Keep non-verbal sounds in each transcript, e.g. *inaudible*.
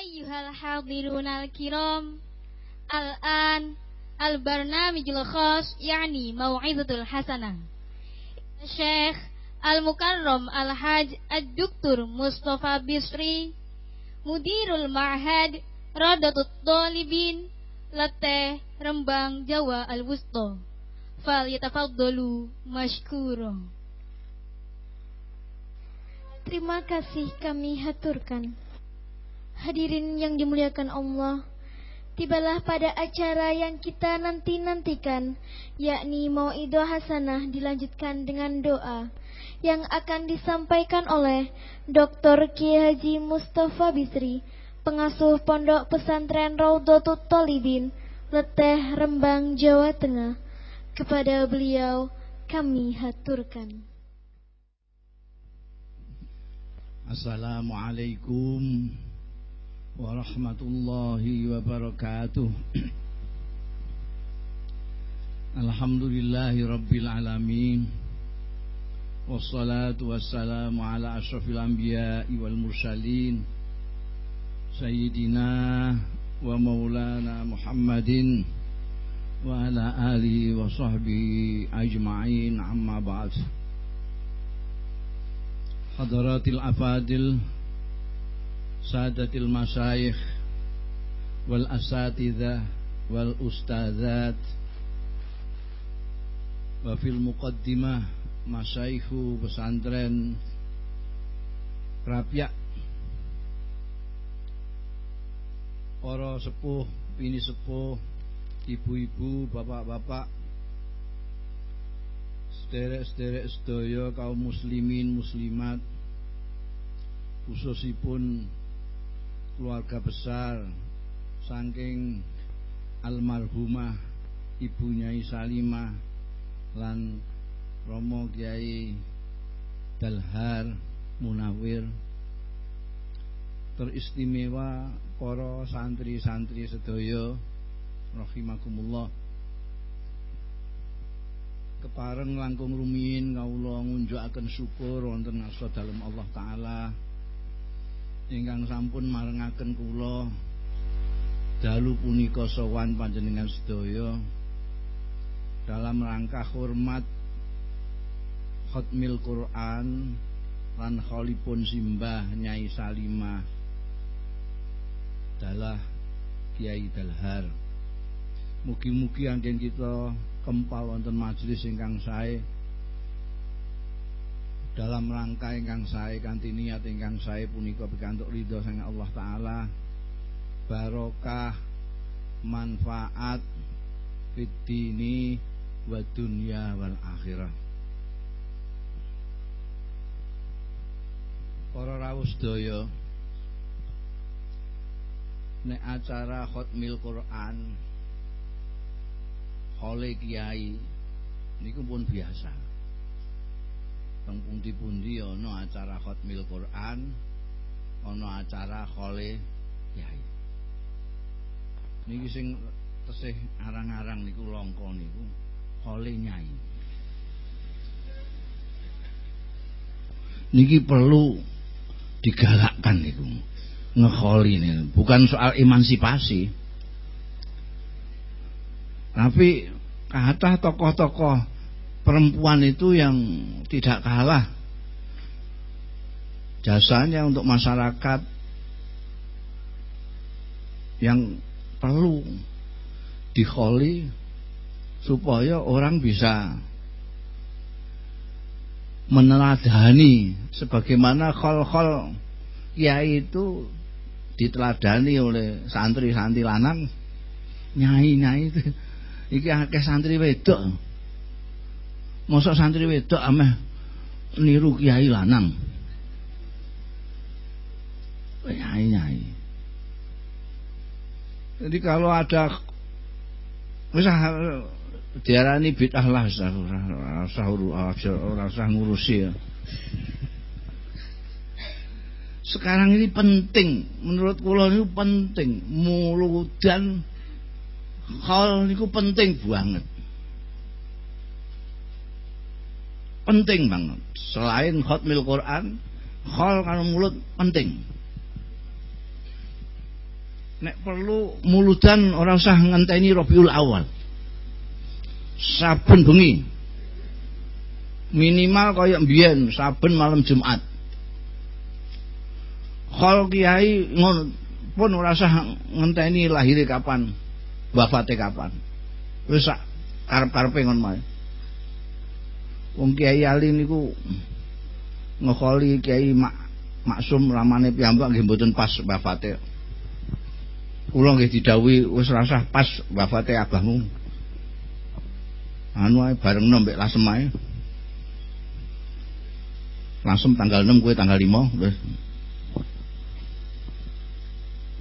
Ayyuhal hadirunal kiram Al-an Al-barnamijul khas Yani mau'izatul hasanah Syekh Al-Mukarram Al-Haj Ad-Duktur Mustafa Bisri Mudirul Ma'had Radatut Dolibin Lateh Rembang Jawa Al-Wusto Fal yatafaddalu mashkuro Terima kasih kami haturkan Hadirin yang dimuliakan Allah Tibalah pada acara yang kita nanti-nantikan Yakni Mau'idah Hasanah dilanjutkan dengan doa Yang akan disampaikan oleh Dr. Kiai Haji Mustafa Bisri Pengasuh Pondok Pesantren Raudhatut Tolibin Leteh Rembang Jawa Tengah Kepada beliau kami haturkan Assalamualaikum warahmatullahi wabarakatuh. Alhamdulillahi rabbil alamin. Wassalatu wassalamu ala ashrafil anbiya'i wal mursalin. Sayyidina wa maulana Muhammadin Wa ala alihi wa sahbihi ajma'in amma ba'd. Afadil sadatil masyayikh wal asatidzah wal ustadzat wa fil muqaddimah pesantren Rapyak para sepuh pini sepuh ibu-ibu bapak-bapak sederek-sederek sedaya kaum muslimin muslimat khususipun keluarga besar saking almarhumah Ibu Nyai Salimah lan Romo Kiai Dalhar Munawir teristimewa para santri-santri sedaya rahimakumullah. Kepareng langkung rumiyin kawula ngunjukaken syukur wonten asa dalem Allah taala ingkang sampun marengaken kula dalu punika sowan panjenengan sedaya dalam rangka hormat khotmil Quran lan kholipun simbah Nyai Salimah dalah Kiai Dalhar. Mugi-mugi anggen kita kempal wonten majelis ingkang sae dalam rangka ingkang sae kanthi niat ingkang sae punika pikantuk ridho sang Allah taala barokah manfaat fid dini wa dunya wal akhirah. Para rawuh sedaya nek acara khotmil Quran oleh kiai niku pun biasa teng pundi-pundi ana acara khotmil Quran ana acara khole kiai niki sing tesih arang-arang niku langka niku khole nyai. Niki perlu digalakkan niku ngekholi nih bukan soal emansipasi. Tapi kata tokoh-tokoh perempuan itu yang tidak kalah. Jasanya untuk masyarakat yang perlu dikholi supaya orang bisa meneladani sebagaimana khol-khol kiai itu diteladani oleh santri-santri lanang. Nyai-nyai itu iki akeh santri wedok Mosok santri wedok ameh niru kiai lanang. Nyai-nyai. Jadi kalau ada usah diarani bid'ah lah ora usah ngurusi ya. Sekarang ini penting, menurut kula ini penting, muludan hal niku penting banget. Penting banget. Selain khotmil Quran, khol kalau mulut penting. nek perlu muludan ora usah ngenteni Rabiul Awal. Saben bengi. Minimal kaya mbiyen saben malam Jumat. Khol kiai pun ora usah ngenteni lahir kapan wafate kapan. Wis karep-karepe ngon mae wong kiai ali niku ngekoli kiai mak maksum ramane piyambak nggih mboten pas wafate. Kula nggih didhawuhi wis rasah pas wafate abahmu. Anu ae bareng mbek lasem ae. Lasem tanggal 6 kowe tanggal 5 wis.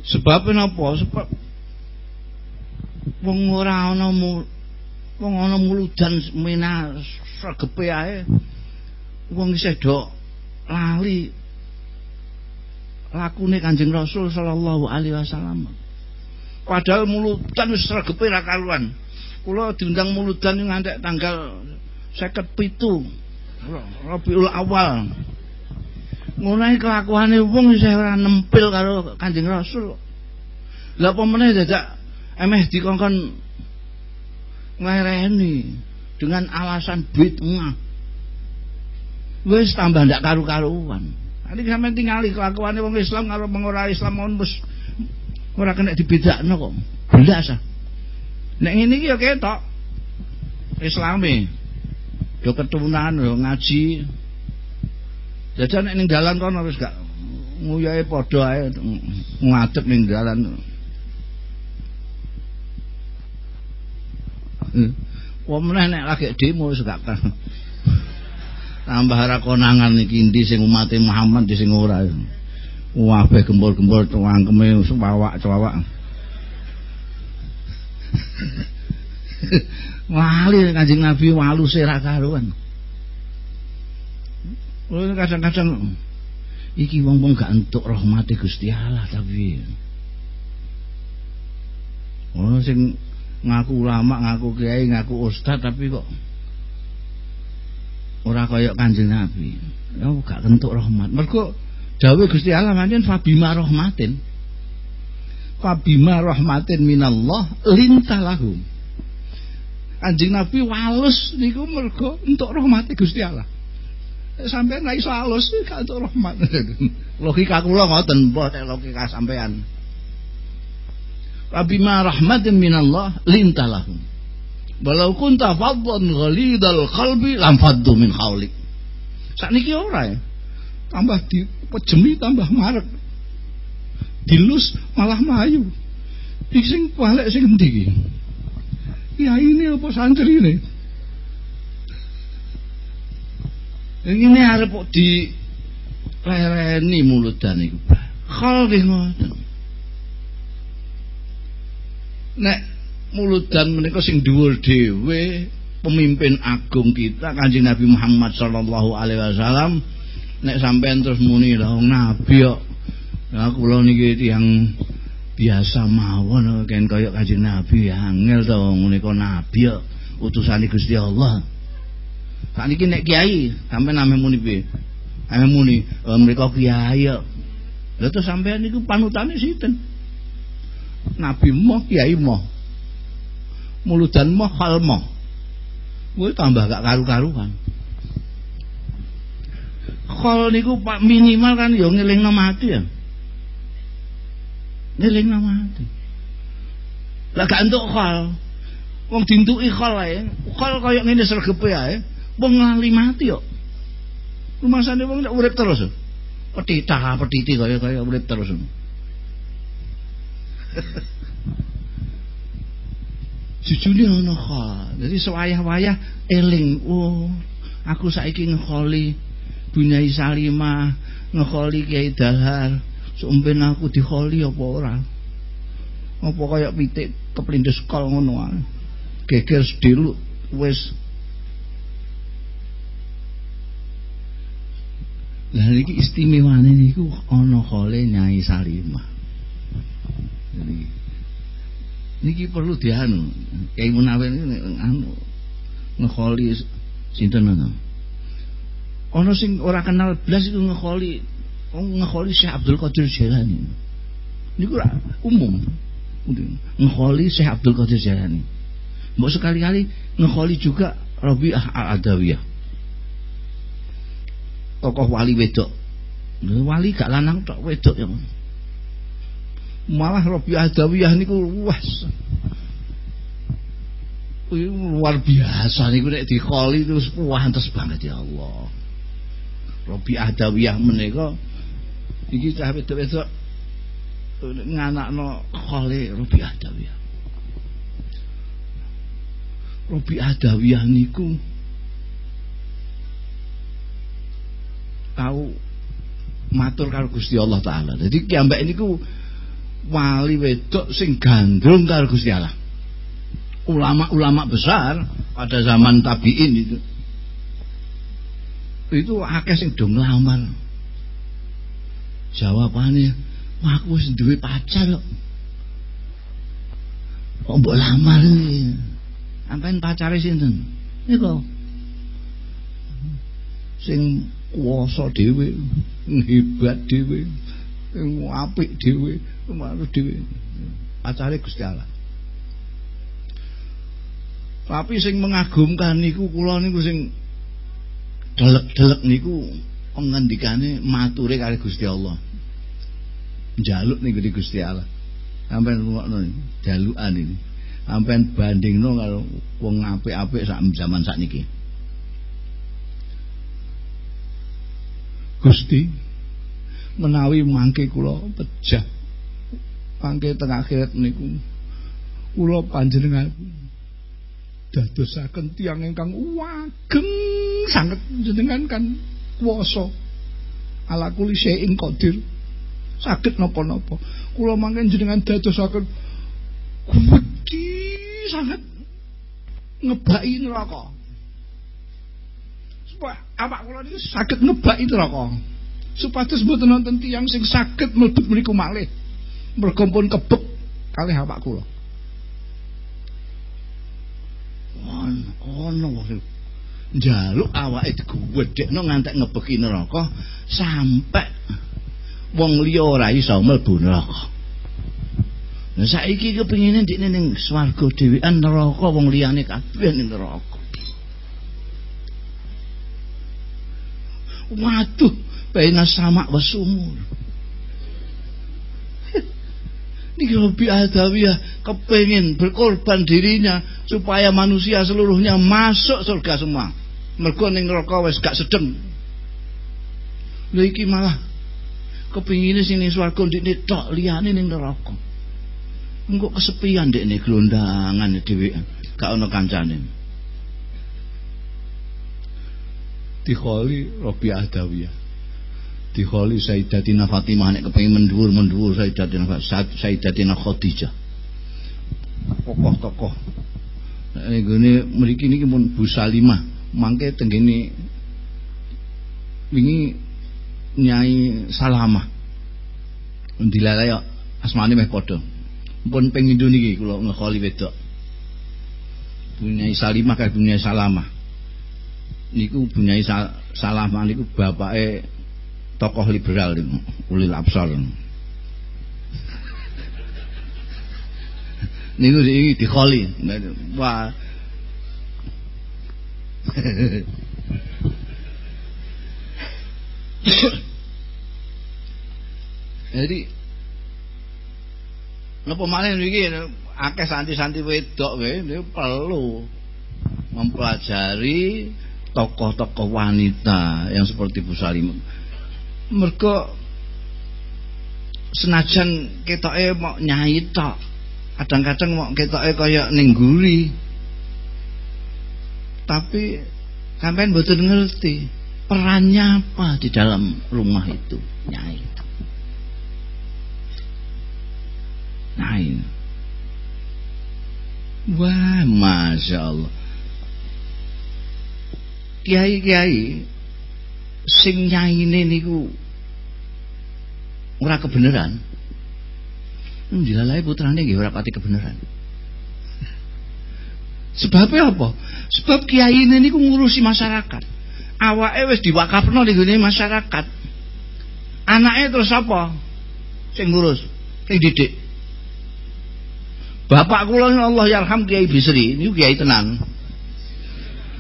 Sebab napa? Sebab wong ora ana wong ana muludan mina sregepe ae. Wong isih do lali lakune Kanjeng Rasul sallallahu alaihi wasallam. Padahal muludan wis sregepe ra karuan. Kula diundang muludan ngantek tanggal 57 Rabiul Awal. Ngono kelakuane wong isih ora nempil karo Kanjeng Rasul. Lha apa meneh dadak emeh dikongkon ngereni dengan alasan bid'ah wis tambah ndak karu-karuan Nanti sampean tingali kelakuane wong Islam karo wong ora Islam mon wis ora kena dibedakno kok. Belas ah. Nek ngene iki ya ketok. Islami. Yo keturunan yo ngaji. Jajan nek ning dalan kono wis gak nguyahe padha ae ngadep ning dalan. Wong meneh nek lagi demo wis tambah ora konangan iki ndi sing umat Muhammad di sing ora. Wabeh gembul-gembul tuangkeme sewawak-cewawak. *laughs* Wali Kanjeng Nabi waluse ra karuan. kadang-kadang iki wong-wong gak entuk rahmati Gusti Allah tapi Oh sing ngaku ulama, ngaku kiai, ngaku ustaz tapi kok ora kaya Kanjeng Nabi. Ya gak kentuk rahmat. Mergo dawuh Gusti Allah pancen fabima rahmatin. Fabima rahmatin minallah lintalahum. Kanjeng Nabi walus niku mergo entuk rahmati Gusti Allah. Sampeyan ra iso alus gak entuk rahmat. *laughs* logika kula ngoten, mbah logika sampean. Fabima rahmatin minallah lintalahum. Walau kunta faddan ghalidal qalbi lam faddu min haulik. Sakniki ora ya. Tambah dipejemi tambah marek. Dilus malah mayu. Iki sing balik sing endi iki? Ya ini apa santri ini? Ini arep di lereni muludan iku. Khal ngoten. Nek muludan menika sing dhuwur dhewe pemimpin agung kita Kanjeng Nabi Muhammad sallallahu alaihi wasallam nek sampean terus muni lah nabi kok. Ya kula niki tiyang biasa mawon kan kaya Kanjeng Nabi angel to menika nabi kok utusane Gusti Allah. Sakniki nek kiai sampean ame muni piye? Ame muni oh, mereka kiai kok. Lha terus sampean niku panutane sinten Nabi moh kiai moh muludan moh hal moh gue tambah gak karu-karuan Khol niku pak minimal kan yo ngelingno mati ya. Ngelingno mati. Lah gak entuk khol. Wong dintuki khol ae. Khol kaya ngene sregepe ae. Wong lali mati yo. Rumasane wong nek urip terus. Petita, petiti kaya kaya urip terus. Jujune ana khol. Jadi sewayah-wayah eling, oh, aku saiki ngekholi Bunyai Salimah, ngekholi Kiai Dahar. Sumpen aku dikholi apa ora? Apa kaya pitik keplindes kol ngono ae. Geger sediluk wis Lah iki istimewane niku ana khole Nyai Salimah. Jadi niki perlu dianu Kiai Munawir ini anu ngekholi sinten ana ana sing ora kenal blas iku ngekholi oh, ngekholi Syekh Abdul Qadir Jailani niku umum. Ngekholi Syekh Abdul Qadir Jailani. Mbok sekali-kali ngekholi juga Rabi'ah Al-Adawiyah. Tokoh wali wedok. Wali gak lanang tok wedok ya. Malah Rabi'ah Adawiyah niku luas. luar biasa niku nek dikholi terus pantes banget ya Allah. Rabi'ah Adawiyah menika iki cah wedok-wedok nganakno kholi Rabi'ah Adawiyah. Robi Adawiyah niku tahu matur karo Gusti Allah taala. Jadi kiambak niku wali wedok sing gandrung karo Gusti Allah. Ulama-ulama besar pada zaman tabiin itu itu akeh sing do nglamar. Jawabannya, aku wis duwe pacar kok. Kok mbok lamar iki? Sampeyan pacare sinten? Niku. Sing kuwasa dhewe, hebat dhewe, apik dhewe, manut dhewe. Pacare Gusti Allah. Tapi sing mengagumkan niku kula niku sing delek-delek niku pengendikane mature kali Gusti Allah. Njaluk niku di Gusti Allah. Sampai rungokno jalukan ini sampean bandingno karo wong apik-apik sak zaman sakniki. Gusti menawi mangke kula pejah. Mangke teng akhirat niku. Kula panjenengan dadosaken tiang ingkang wageng sanget jenengan kan kuwasa. Ala kuli syai'in qadir. Saged napa-napa. Kula mangke jenengan dadosaken gede sangat ngebaki neraka. Supaya awak kula niki saged ngebaki neraka. Supados mboten wonten tiyang sing saged mlebet mriku malih. Mergo pun kebek kalih awak kula. Ono ono njaluk awake digwedhekno ngantek ngebeki neraka sampai wong liya ora iso mlebu neraka. Nah saiki kepengine ndekne ning swarga dhewean neraka wong liyane kabeh ning neraka. Waduh, baina sama wasumur. Ini Robi Adawiyah kepengin berkorban dirinya supaya manusia seluruhnya masuk surga semua. Mergo ning neraka wis gak sedeng. Lha iki malah kepengine sing ning swarga ndekne tok liyane ning neraka. engko kesepian dekne glondangan dhewe gak ana kancane dikholi Robi Adawiyah dikholi Sayyidatina Fatimah nek kepengin mendhuwur-mendhuwur Sayyidatina Sayyidatina Khadijah. Tokoh-tokoh. Ngene mriki niki pun Bu Salimah. Mangke tenggene wingi Nyai Salamah. Dilalai asmane meh padha. Pun pengindu niki kula ngekholi wedok. Bunyai Salimah kayak Bunyai Salamah. Niku Bunyai Sal Salamah niku bapake tokoh liberal niku ulil absar. Niku iki dikholi wah. Jadi Napa malih niki akeh santi-santi wedok wae perlu mempelajari tokoh-tokoh wanita yang seperti Bu Salim. Mergo senajan ketoke mau nyai tok, kadang-kadang mau ketoke kaya ning guri. Tapi sampean mboten ngerti perannya apa di dalam rumah itu nyai. Nain. Wah, masya Allah. Kiai-kiai sing nyaine niku ora kebenaran. Dilalai putrane nggih ora pati kebenaran. *laughs* Sebabnya apa? Sebab kiai ini niku ngurusi masyarakat. Awake wis diwakafno ning masyarakat. Anaknya terus apa? Sing ngurus Sing didik. Bapak kula Allah yarham Kiai Bisri niku kiai tenan.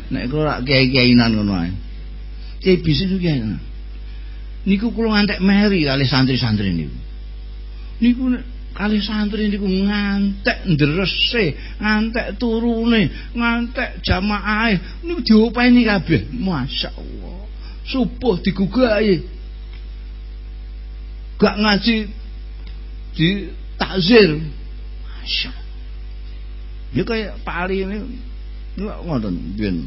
Nek kula kiai-kiainan ngono ae. Niku kiai tenan. Niku kula ngantek meri kali santri-santri niku. Niku kali santri niku ngantek ndrese, ngantek turune, ngantek jamaahe niku diopeni kabeh. Masyaallah. Subuh digugahi. Gak ngaji di takzir. Masya Ya kayak Pak Ali ini ngoten biyen.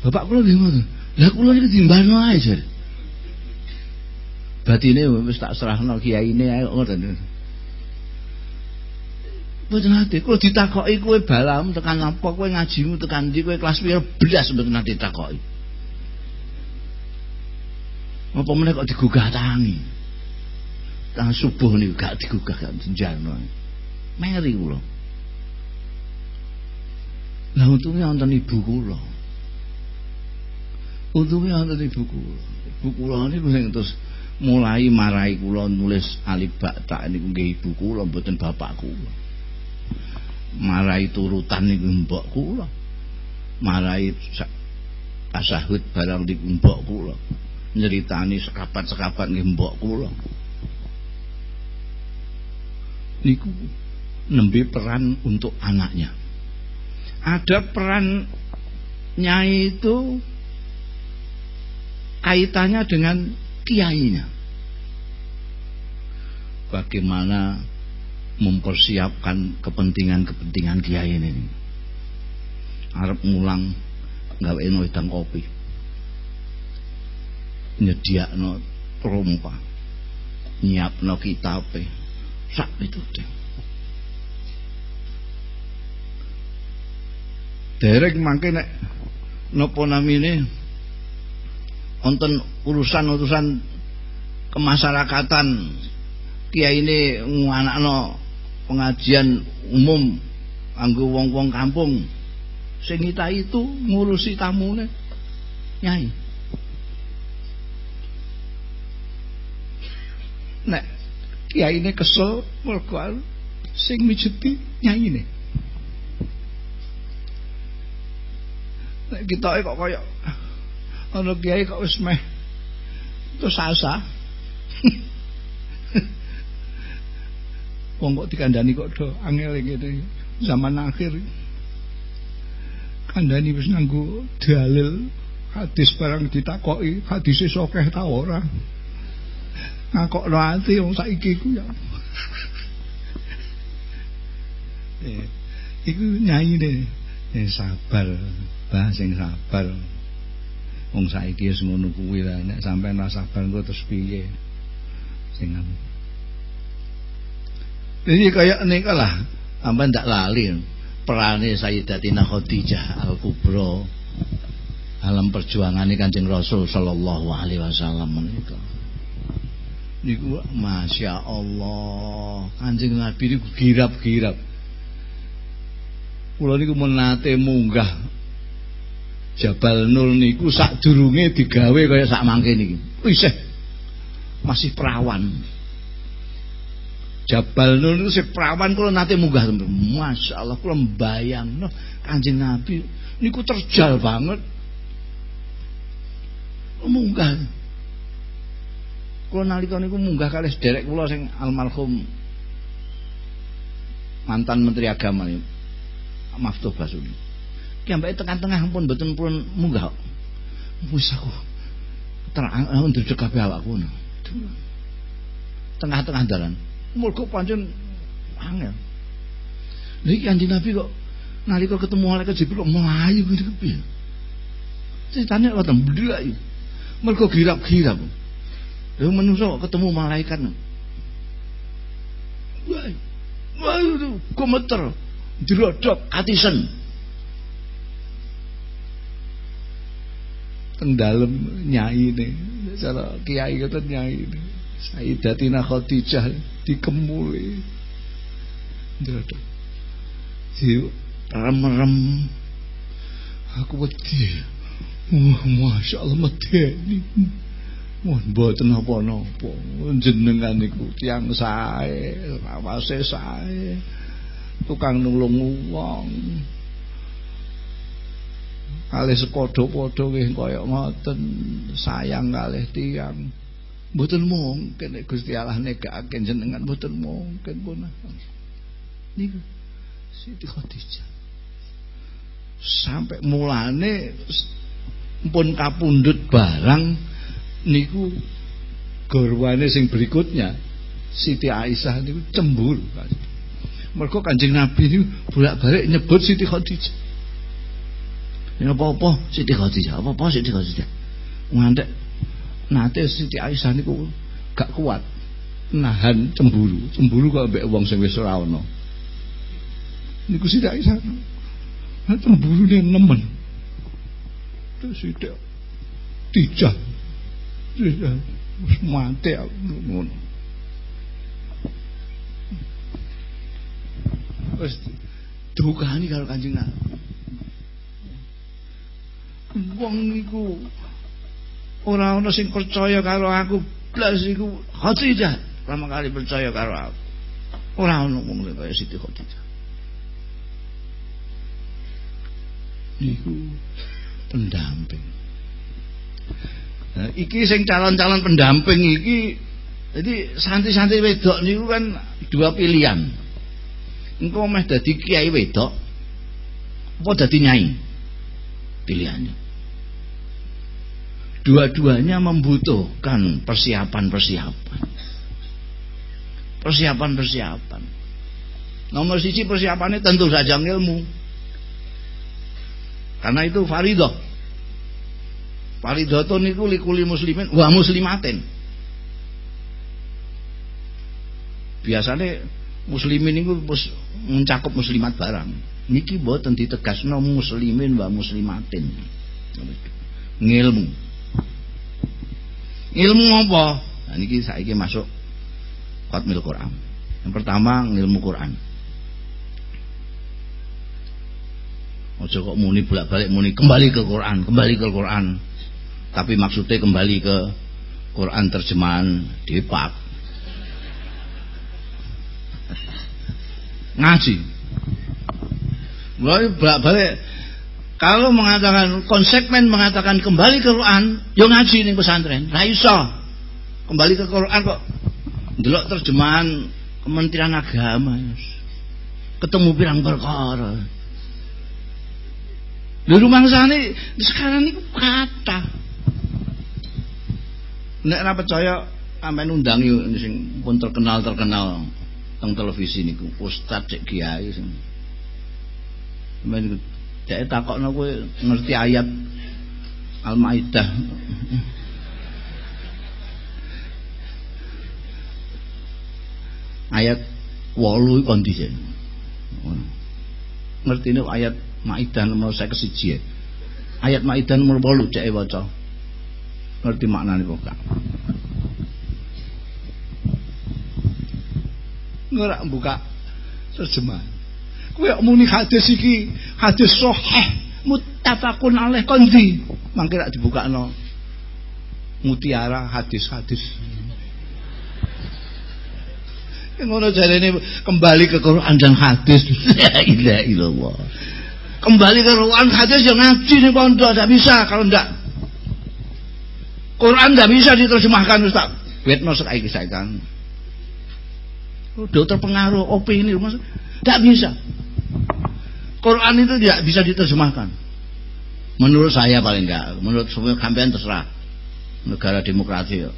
Bapak kula nggih ngoten. Lah kula iki dimbano ae jar. Batine wis tak serahno kiyaine ae ngoten. Mboten nate, kula ditakoki kowe balam tekan apa kowe ngajimu tekan ndi kowe kelas pira blas mboten nate ditakoki. Apa meneh kok digugah tangi? Tang subuh niku gak digugah gak jenjarno. Meri kula. Lah untungnya wonten ibu kula. Untungnya wonten ibu kula. Ibu kula niku sing terus mulai marai kula nulis alif bakta niku nggih ibu kula mboten bapak kula. Marai turutan niku mbok kula. Marai tasahud barang niku mbok kula. Nyeritani sekapat-sekapat nggih mbok kula. Niku nembe peran untuk anaknya ada peran nyai itu kaitannya dengan kiainya. Bagaimana mempersiapkan kepentingan-kepentingan kiai ini. Arab mulang gawe wedang kopi. Nyediakno trompa. Nyiapno kitabe. Sak itu deh. derek mangke nek napa namine wonten urusan-urusan kemasyarakatan. Kiai ini nganakno pengajian umum anggo wong-wong kampung. Sing itu ngurusi tamune nyai. Nek kiai ini kesel mergo sing mijeti nyai ini. Nek kita kok kaya ana kiai kok wis meh terus sasa. Wong kok dikandani kok do angel iki zaman akhir. Kandani wis nganggo dalil hadis barang ditakoki hadise sokeh ta ora. Ngakokno ati wong saiki ku ya. eh, iku nyanyi deh. Eh, sabar. Bah sing sabar. Wong saiki wis ngono kuwi lah nek sampean ora sabar engko terus piye? Sing Jadi kayak ini lah, apa ndak lali perane Sayyidatina Khadijah Al Kubro dalam perjuangan ini Kanjeng Rasul sallallahu alaihi wasallam menika. Niku Masya Allah Kanjeng Nabi niku girap-girap Kula niku menate munggah Jabal Nur niku sak durunge digawe kaya sak mangke niki. Isih masih perawan. Jabal Nur niku si perawan kula nate munggah Masya Allah kula mbayangno Kanjeng Nabi niku terjal banget. Munggah. Kula nalika niku munggah kalih sederek kula sing almarhum mantan Menteri Agama ini Maftuh Basuli Kiambake tekan tengah pun betul pun munggah. Wis aku terang ndredeg kabeh awakku. Tengah-tengah dalan. Mulku pancen angel. Lha iki Kanjeng Nabi kok nalika ketemu malaikat Jibril kok melayu gitu kepiye? Ceritane kok blek iki. Mergo girap-girap. Lha menungso ketemu malaikat. Wah. Wah, kometer. Jerodok atisen. Teng dalem nyai ini. Cara kiai kata nyai ini. Sayyidatina Khadijah dikemuli. Ndrodok si rem-rem. Aku wedi. Wah masya Allah medeni Wah, mboten napa-napa. Jenengan niku tiyang sae, awase sae. Tukang nulung wong. Kalih sepadha-padha nggih kaya ngoten, sayang kalih tiyang. Mboten mungkin nek Gusti Allah negakake jenengan mboten mungkin pun. Niku Siti Khadijah. Sampai mulane pun kapundhut barang niku garwane sing berikutnya Siti Aisyah niku cemburu mergo Kanjeng Nabi niku bolak-balik nyebut Siti Khadijah ya apa-apa Siti Khadijah apa-apa Siti Khadijah ngantek nate Siti Aisyah niku gak kuat. Nahan cemburu. Cemburu kok mbek wong sing wis ora ana niku Siti Aisyah. Cemburu nih nemen. Terus Siti Dijah. Wis mati ngono. Wis dukani karo Kanjeng wong niku ora ana sing percaya karo aku blas iku Khadijah pertama kali percaya karo aku ora ana wong kaya Siti Khadijah niku pendamping Nah, iki sing calon-calon pendamping iki jadi santri-santri wedok niku kan dua pilihan. Engko meh dadi kiai wedok apa dadi nyai? Pilihannya. Dua-duanya membutuhkan persiapan-persiapan. Persiapan-persiapan. Nomor sisi persiapannya tentu saja ilmu. Karena itu faridah Faridatun niku likuli muslimin wa muslimatin. Biasanya muslimin niku mencakup muslimat barang. Niki boten ditegasno muslimin wa muslimatin. Ngilmu. Ilmu apa? Nah, niki saiki masuk khatmil Quran. Yang pertama ngilmu Quran. Ojo kok muni bolak-balik muni kembali ke Quran, kembali ke Quran tapi maksudnya kembali ke Quran terjemahan Depak ngaji Mulai balik kalau mengatakan konsekuen mengatakan kembali ke Quran, yo ngaji nih pesantren. Ra Kembali ke Quran kok delok terjemahan Kementerian Agama. Ketemu pirang perkara. Di rumah sana sekarang ini kata nek ora percaya sampean undangi sing pun terkenal-terkenal teng televisi niku ustaz cek kiai sing sampean cek takokno kowe ngerti ayat Al-Maidah. Ayat 8 kon dhisik ngerti ini ayat Maidah nomor saya kesiji ayat Maidah nomor 8 cek waca. Ngerti maknane kok gak ngerak buka terjemahan. Kowe muni hadis iki hadis sahih muttafaqun alaih. Kondi mangke rak dibukakno. Mutiara hadis-hadis. Ngono jarene kembali ke Quran dan hadis. La ilaha illallah. Kembali ke Quran hadis yang ngaji nih pondok tidak bisa. Kalau ndak Quran nggak bisa diterjemahkan Ustaz. Wetno saiki kan. Udah terpengaruh opini tidak bisa. Quran itu tidak bisa diterjemahkan. Menurut saya paling enggak, menurut semua kampian terserah. Negara demokrasi ya.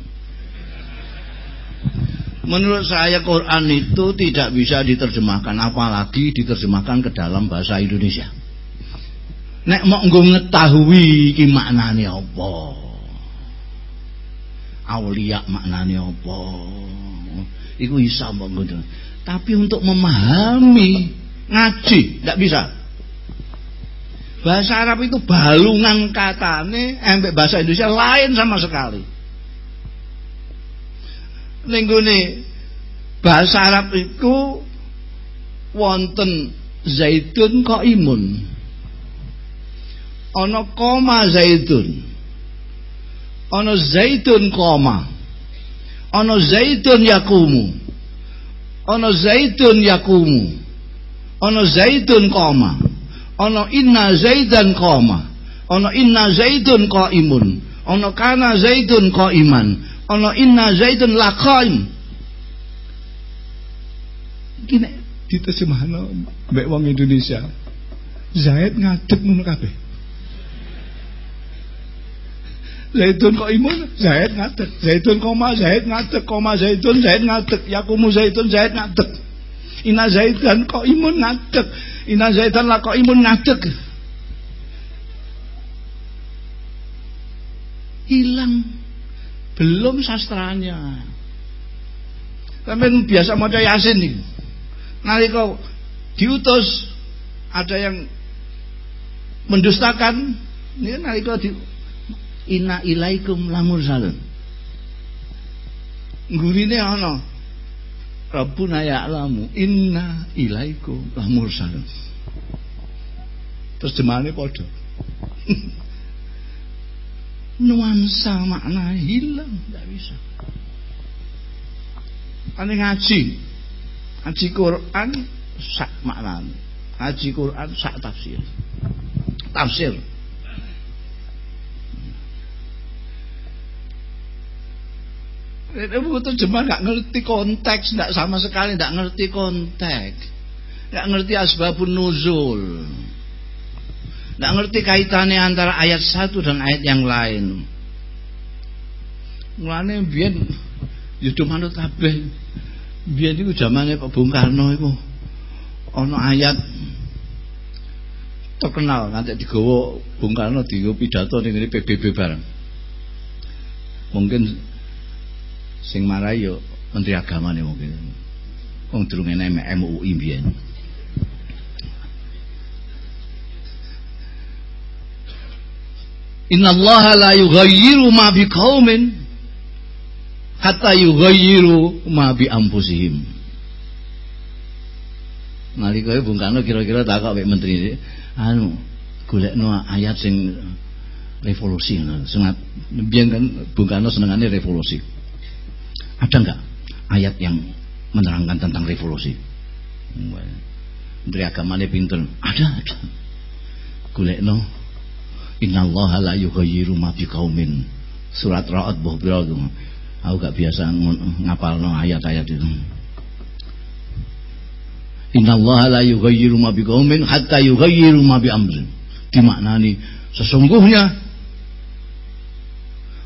Menurut saya Quran itu tidak bisa diterjemahkan apalagi diterjemahkan ke dalam bahasa Indonesia. Nek mau ngetahui ki maknane apa? aulia maknanya apa itu bisa mbak tapi untuk memahami ngaji tidak bisa. Bahasa Arab itu balungan katane embek bahasa Indonesia lain sama sekali. Nih bahasa Arab itu wonten zaitun kok imun. Ono koma zaitun. Ana zaitun qoma ana zaitun yakumu. Ana zaitun yakumu ana zaitun qoma ana inna zaidan qoma ana inna zaitun qaimun ana kana zaitun qaiman ana inna zaitun laqaim gini diterjemahno mbek wong Indonesia Zaid ngadeg ngono kabeh Zaitun kok imun, Zaid ngadeg. Zaitun koma, Zaid ngadeg. Koma Zaitun, Zaid ngadeg. Yakumu Zaitun, Zaid ngadeg. Ina Zaidan kok imun ngadeg. Ina Zaidan lah kok imun ngadeg. Hilang. Belum sastranya. Tapi biasa mau yasin nih. Nalika diutus ada yang mendustakan ini nalika di inna ilaikum lamursalun gurine ana Rabbuna ya'lamu inna ilaikum lamursalun terus jemane padha *laughs* nuansa makna hilang tidak bisa. Ane ngaji ngaji Quran sak makna ngaji Quran sak tafsir. Tafsir Ibu terjemah nggak ngerti konteks, nggak sama sekali nggak ngerti konteks, nggak ngerti asbabun nuzul, nggak ngerti kaitannya antara ayat satu dan ayat yang lain. Mulane biyen yudo manut kabeh. Biyen iku zamane Pak Bung Karno iku ana ayat terkenal nanti digawa Bung Karno digawa pidato ning PBB bareng. Mungkin sing marai yo menteri agama nih mungkin wong durung enek MUI mbiyen Inna Allah la yughayyiru ma bi qaumin hatta yughayyiru ma bi anfusihim. Nalika Bung Karno kira-kira takok mek menteri anu golekno ayat sing revolusi ngono. Sengat biyen kan Bung Karno senengane revolusi. Ada nggak ayat yang menerangkan tentang revolusi? Menteri agamanya pinter. Ada, ada. Kulekno. Innallaha la yughayyiru ma biqaumin. Surat Ra'ad boh pira Aku gak biasa ngapalno ayat-ayat itu. Innallaha la yughayyiru ma biqaumin hatta yughayyiru ma amrin. Dimaknani sesungguhnya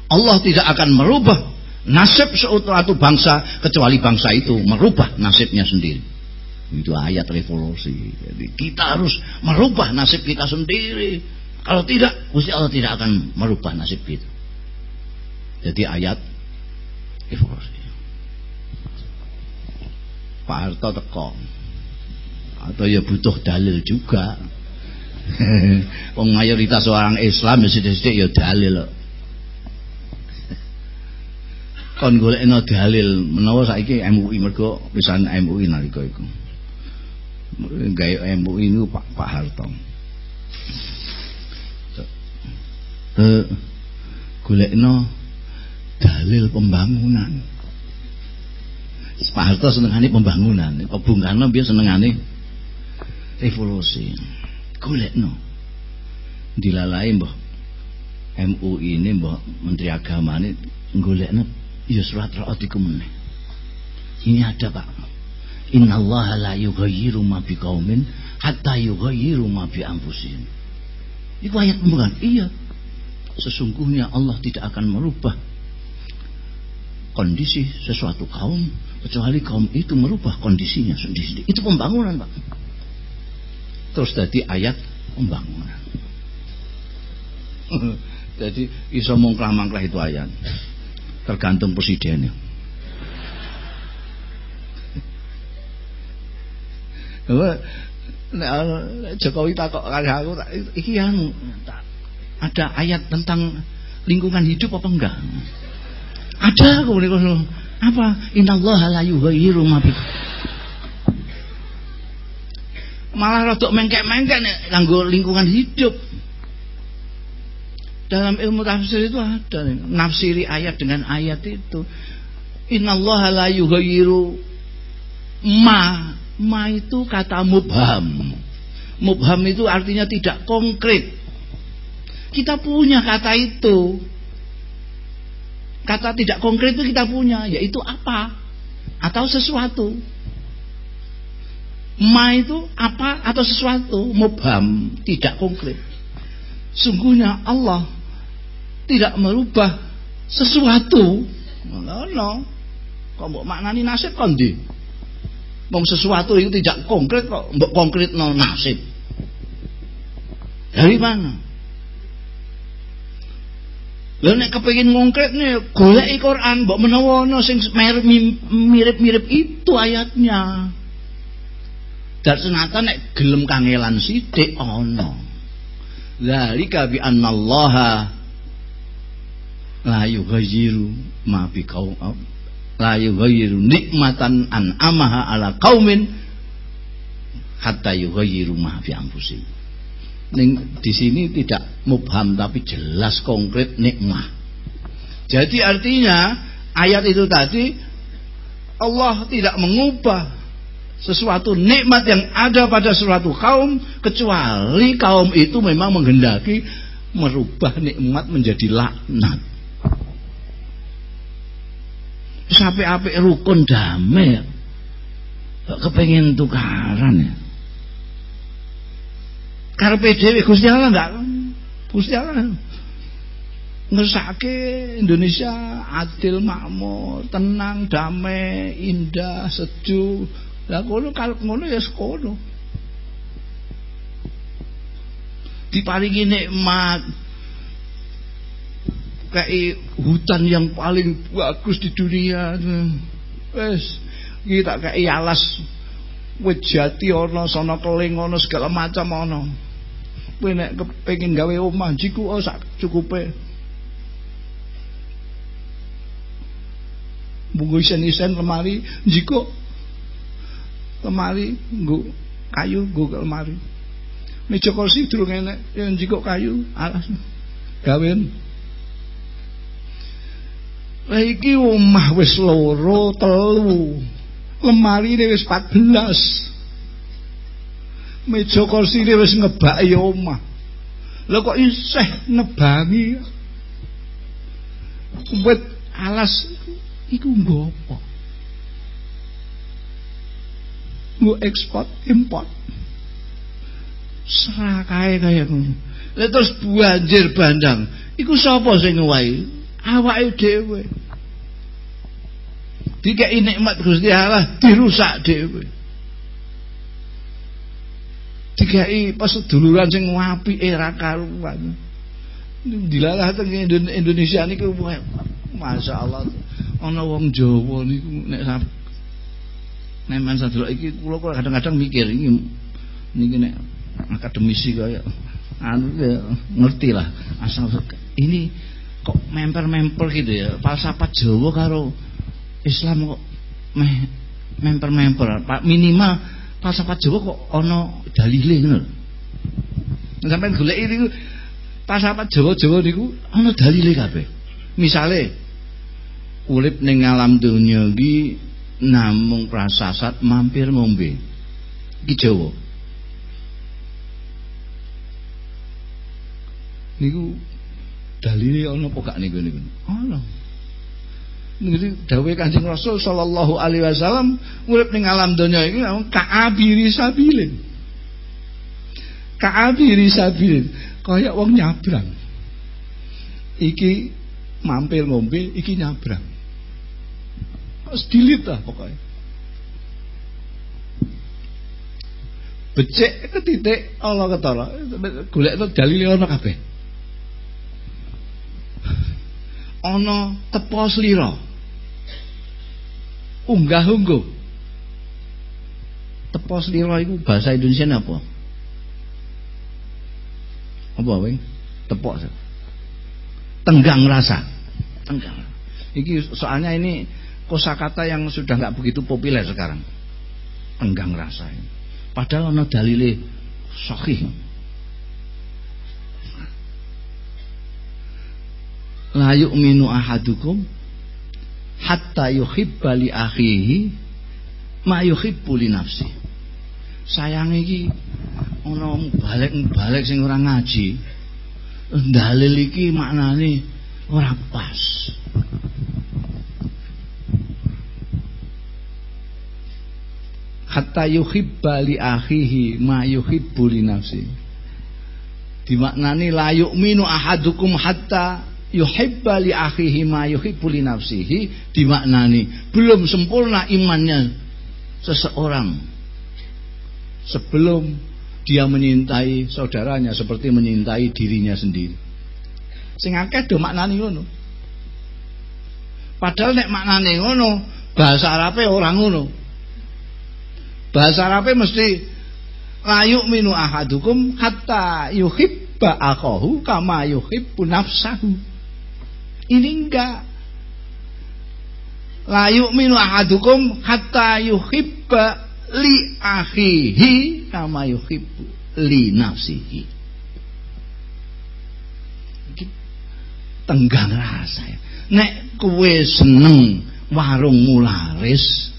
Allah tidak akan merubah nasib suatu bangsa kecuali bangsa itu merubah nasibnya sendiri. Itu ayat revolusi. Jadi kita harus merubah nasib kita sendiri. Kalau tidak Gusti Allah tidak akan merubah nasib kita. Jadi ayat revolusi. Pak Harto teko. Atau ya butuh dalil juga. *laughs* Wong mayoritas orang Islam ya sedih-sedih ya dalil kon golekno dalil menawa saiki MUI mergo pisan MUI nalika iku. Gawe MUI niku Pak Pak Harto. Eh golekno dalil pembangunan. Pak Harto senengane pembangunan Pak Bung Karno biar senengane? Revolusi golekno. Dilalai mbah MUI ini mbah Menteri Agama ini golekno Ya surat Ra'ad meneh. Ini ada Pak. Inna Allah la yughayyiru ma biqaumin hatta yughayyiru ma bi anfusihim. Itu ayat pembukaan. Iya. Sesungguhnya Allah tidak akan merubah kondisi sesuatu kaum kecuali kaum itu merubah kondisinya sendiri. Itu pembangunan, Pak. Terus tadi ayat pembangunan. *laughs* Jadi iso mongklah-mangklah itu ayat tergantung presiden Jokowi takut kali aku iki anu ada ayat tentang lingkungan hidup apa enggak? Ada aku apa? Innallaha la yughayyiru ma Malah rodok mengkek-mengkek nek lingkungan hidup. Dalam ilmu tafsir itu ada nafsiri ayat dengan ayat itu. Innallaha la yughayyiru ma. Ma itu kata mubham. Mubham itu artinya tidak konkret. Kita punya kata itu. Kata tidak konkret itu kita punya, yaitu apa? Atau sesuatu. Ma itu apa atau sesuatu, mubham, tidak konkret. Sungguhnya Allah tidak merubah sesuatu. No, no. Kok mbok maknani nasib kon di? Wong sesuatu itu tidak konkret kok mbok konkret no nasib. Dari mana? Lha nek kepengin nih golek Quran mbok menawa ana sing mirip-mirip itu ayatnya. Dan senata nek gelem kangelan sithik ana. Zalika bi annallaha la yughayyiru ma bi qaum la yughayyiru nikmatan an amaha ala qaumin hatta yughayyiru ma bi anfusihim. Ning di sini tidak mubham tapi jelas konkret nikmah. Jadi artinya ayat itu tadi Allah tidak mengubah sesuatu nikmat yang ada pada suatu kaum kecuali kaum itu memang menghendaki merubah nikmat menjadi laknat sampai apa rukun damai. Kepengen tukaran ya? Karpe dhewe Gusti Allah enggak? Gusti Allah. Indonesia adil makmur tenang damai indah sejuk. Lah kono kalau ngono ya sekono. Diparingi nikmat kayak hutan yang paling bagus di dunia. Wes, kita kayak alas wit jati ana, sono keling ana, segala macam ana. Kowe nek kepengin gawe omah jiku oh sak cukupe. Bungo isen-isen lemari jiko lemari nggo kayu nggo lemari meja kursi durung enek yang jikok kayu alas gawen Iki omah wis loro, telu. Lemari ne wis 14. Meja kursi wis ngebaki omah. Lah kok isih nebangi. Wit alas iku nggo apa? Mau ekspor import serakae kaya ngono lha terus banjir bandang iku sapa sing ngowahi awake dhewe. Dikeki nikmat Gusti Allah dirusak dhewe. Dikeki paseduluran sing apike era karuan. Dilalah teng Indonesia niku Masya Allah ana wong Jawa niku nek Neman sadelok iki kula kadang-kadang mikir iki niki nek akademisi kaya anu ya, ngerti lah asal ini kok memper-memper gitu ya. Falsafat Jawa karo Islam kok meh memper-memper minimal falsafat Jawa kok ono dalile ngono sampean golek ini falsafat Jawa-Jawa niku ono dalile kabeh. Misale urip ning alam dunya iki namung prasasat mampir ngombe. Iki Jawa. Niku dalile ana apa gak niku niku ana niku dawuh Kanjeng Rasul sallallahu alaihi wasallam urip ning alam donya iki ka'abiri sabilin. Ka'abiri sabilin kaya wong nyabrang. Iki mampir ngombe iki nyabrang. Harus dilit lah pokoknya becek ke titik Allah ketara. Golek itu dalil ana kabeh ana tepo slira. Unggah ungguh tepo slira iku bahasa Indonesia apa? Apa wing? Tepok tenggang rasa. Tenggang. Iki soalnya ini kosakata yang sudah nggak begitu populer sekarang. Enggang rasa padahal ono dalile sahih la yu'minu ahadukum hatta yuhibba li akhihi ma yuhibbu li nafsi. Sayang iki ana balik-balik sing ora ngaji. Dalil iki maknane ora pas. Hatta yuhibba li akhihi ma yuhibbu li nafsi. Dimaknani la yu'minu ahadukum hatta yuhibba li akhihi ma yuhibbu li nafsihi dimaknani belum sempurna imannya seseorang sebelum dia menyintai saudaranya seperti menyintai dirinya sendiri. Sing akeh do maknani ngono. Padahal nek maknane ngono, bahasa Arabe orang ngono. Bahasa Arabe mesti layuk minu ahadukum hatta yuhibba akhahu kama yuhibbu nafsahu. Ini enggak. Layuk minu ahadukum hatta yuhibba li akhihi kama yuhibbu li nafsihi tenggang rasa ya. nek kowe seneng warung mularis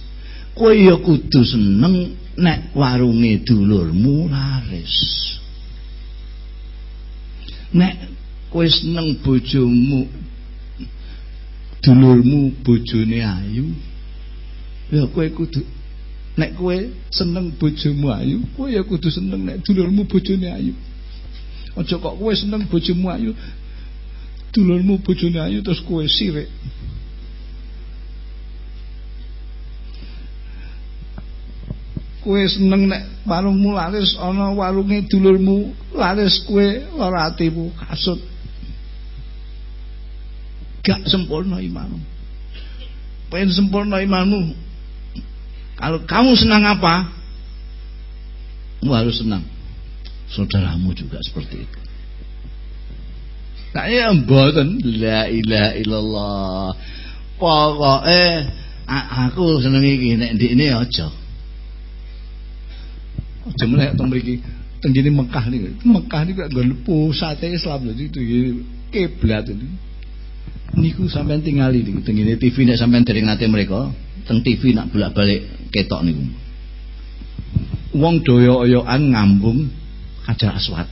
kowe ya kudu seneng nek warunge dulurmu laris nek kowe seneng bojomu dulurmu bojone ayu ya kowe kudu Nek kowe seneng bojomu ayu, kowe ya kudu seneng nek dulurmu bojone ayu. Aja kok kowe seneng bojomu ayu, dulurmu bojone ayu terus kowe sirik. Kowe seneng nek warungmu laris ana warunge dulurmu laris kowe lara atimu kasut. Gak sempurna imanmu. Pengen sempurna imanmu, kalau kamu senang apa? Kamu harus senang. Saudaramu juga seperti itu. Saya mboten la ilaha illallah. Pokoke aku seneng iki nek ndikne aja. Aja meneh teng mriki teng Mekah niku. Mekah niku nggon pusate Islam lho itu kiblat itu. Niku sampean tingali niku teng TV nek sampean dereng nate mereka teng TV nak bolak-balik ketok niku. Wong doyo-oyokan ngambung Hajar Aswad.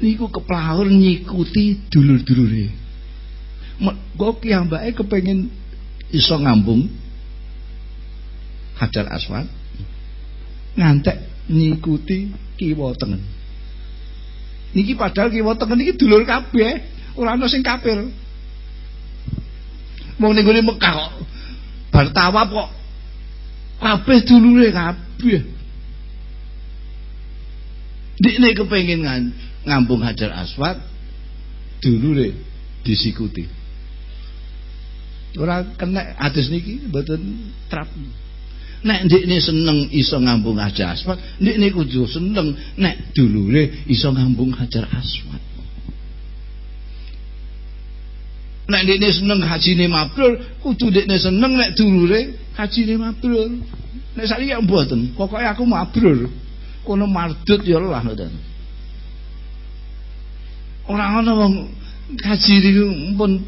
Niku keplaur nyikuti dulur-dulure. Kok kiyambake kepengin iso ngambung Hajar Aswad ngantek nyikuti kiwa tengen. Niki padahal kiwa tengen niki dulur kabeh, ora ana sing kafir. Wong ning gone Mekah kok tawaf kok kabeh dulure kabeh. Dikne kepengin ngambung Hajar Aswad dulure disikuti. Ora kena hadis niki mboten trap. Nek ndikne seneng iso ngambung Hajar Aswad, ndikne kudu seneng nek dulure iso ngambung Hajar Aswad. Nek dekne seneng hajine mabrur, kudu dekne seneng nek dulure hajine mabrur. Nek saiki ya mboten, pokoke aku mabrur. Kono mardut ya lah ngoten. Ora ana wong haji niku pun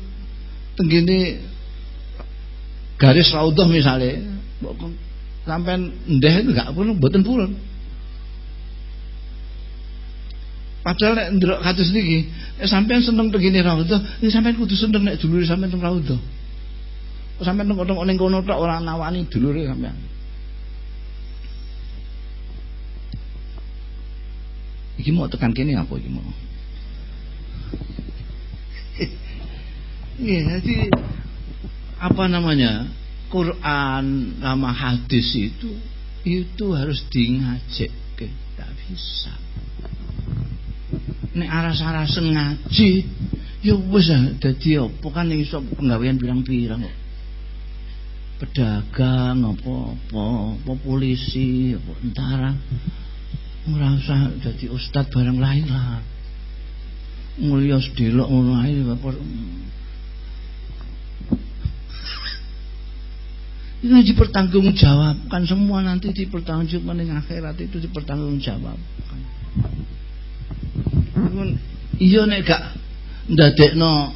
tenggene garis raudhah misale, sampean ndeh enggak pun mboten purun. Padahal nek ndelok kados niki, sampean seneng begini raudhah, ya sampean kudu seneng nek dulure sampean teng raudhah. Sampean nengok-nengok ning kono tok ora nawani dulure sampean. Iki mau tekan kene apa iki mau? Iya, jadi apa namanya? Quran sama hadis itu itu harus diingajek, tidak bisa. Nek aras-aras ngaji ya wis ah, dadi apa? Kan iso penggawean pirang-pirang kok. Pedagang apa apa polisi apa tentara ora usah ustad barang lain lah. Mulya sedelok ngono ae itu dipertanggungjawabkan semua nanti dipertanggungjawabkan di akhirat itu dipertanggungjawabkan iya nek gak ndadekno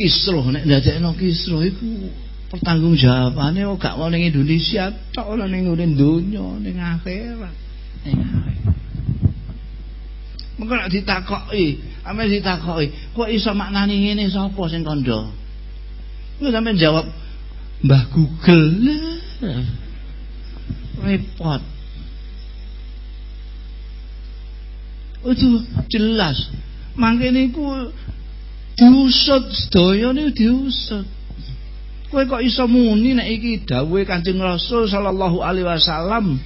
kisruh nek ndadekno kisruh iku pertanggungjawabane kok gak mau ning Indonesia tok ora ning donya ning akhirat. Ning akhirat. Mengko nek ditakoki, ame kok iso maknani ngene sapa sing kandha? Ku sampe jawab Mbah Google. Repot. Itu jelas. Mangke niku diusut sedaya niku diusut. Kowe kok iso muni nek iki dawuhe Kanjeng Rasul sallallahu alaihi wasallam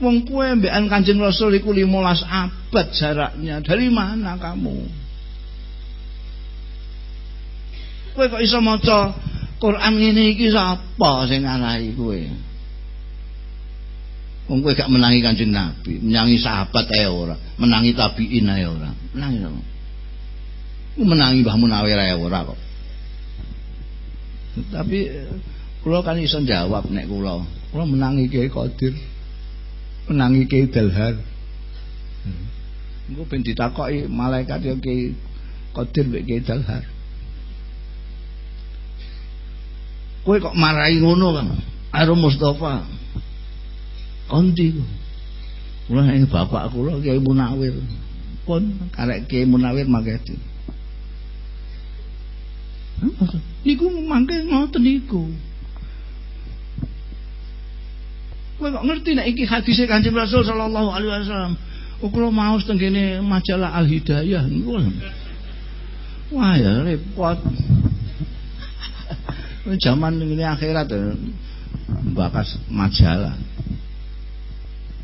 Wong kue ambekan Kanjeng Rasul iku 15 abad jaraknya. Dari mana kamu? Kue kok iso maca Quran ngene iki sapa sing ngarahi kowe? Wong kowe gak menangi Kanjeng Nabi, menangi sahabat ae ora, menangi tabiin ae ora. Menangi apa? Menangi Mbah Munawir ae ora kok. Tapi kula kan iso jawab nek kula. Kula menangi Kiai Qadir menangi Kiai Dalhar. Engko ben ditakoki malaikat ya Kiai Qadir mek Kiai Dalhar. Kowe kok marahi ngono, Kang? Arum Mustafa. Kondi ku. Kula ing bapak kula Kiai Munawir. Pun karek Kiai Munawir mangke Niku mangke ngoten niku. Kowe kok ngerti nek iki hadise Kanjeng Rasul sallallahu alaihi wasallam. Kula mau tenggene majalah Al Hidayah niku. Wah ya repot. Zaman ini akhirat ya, bakas majalah.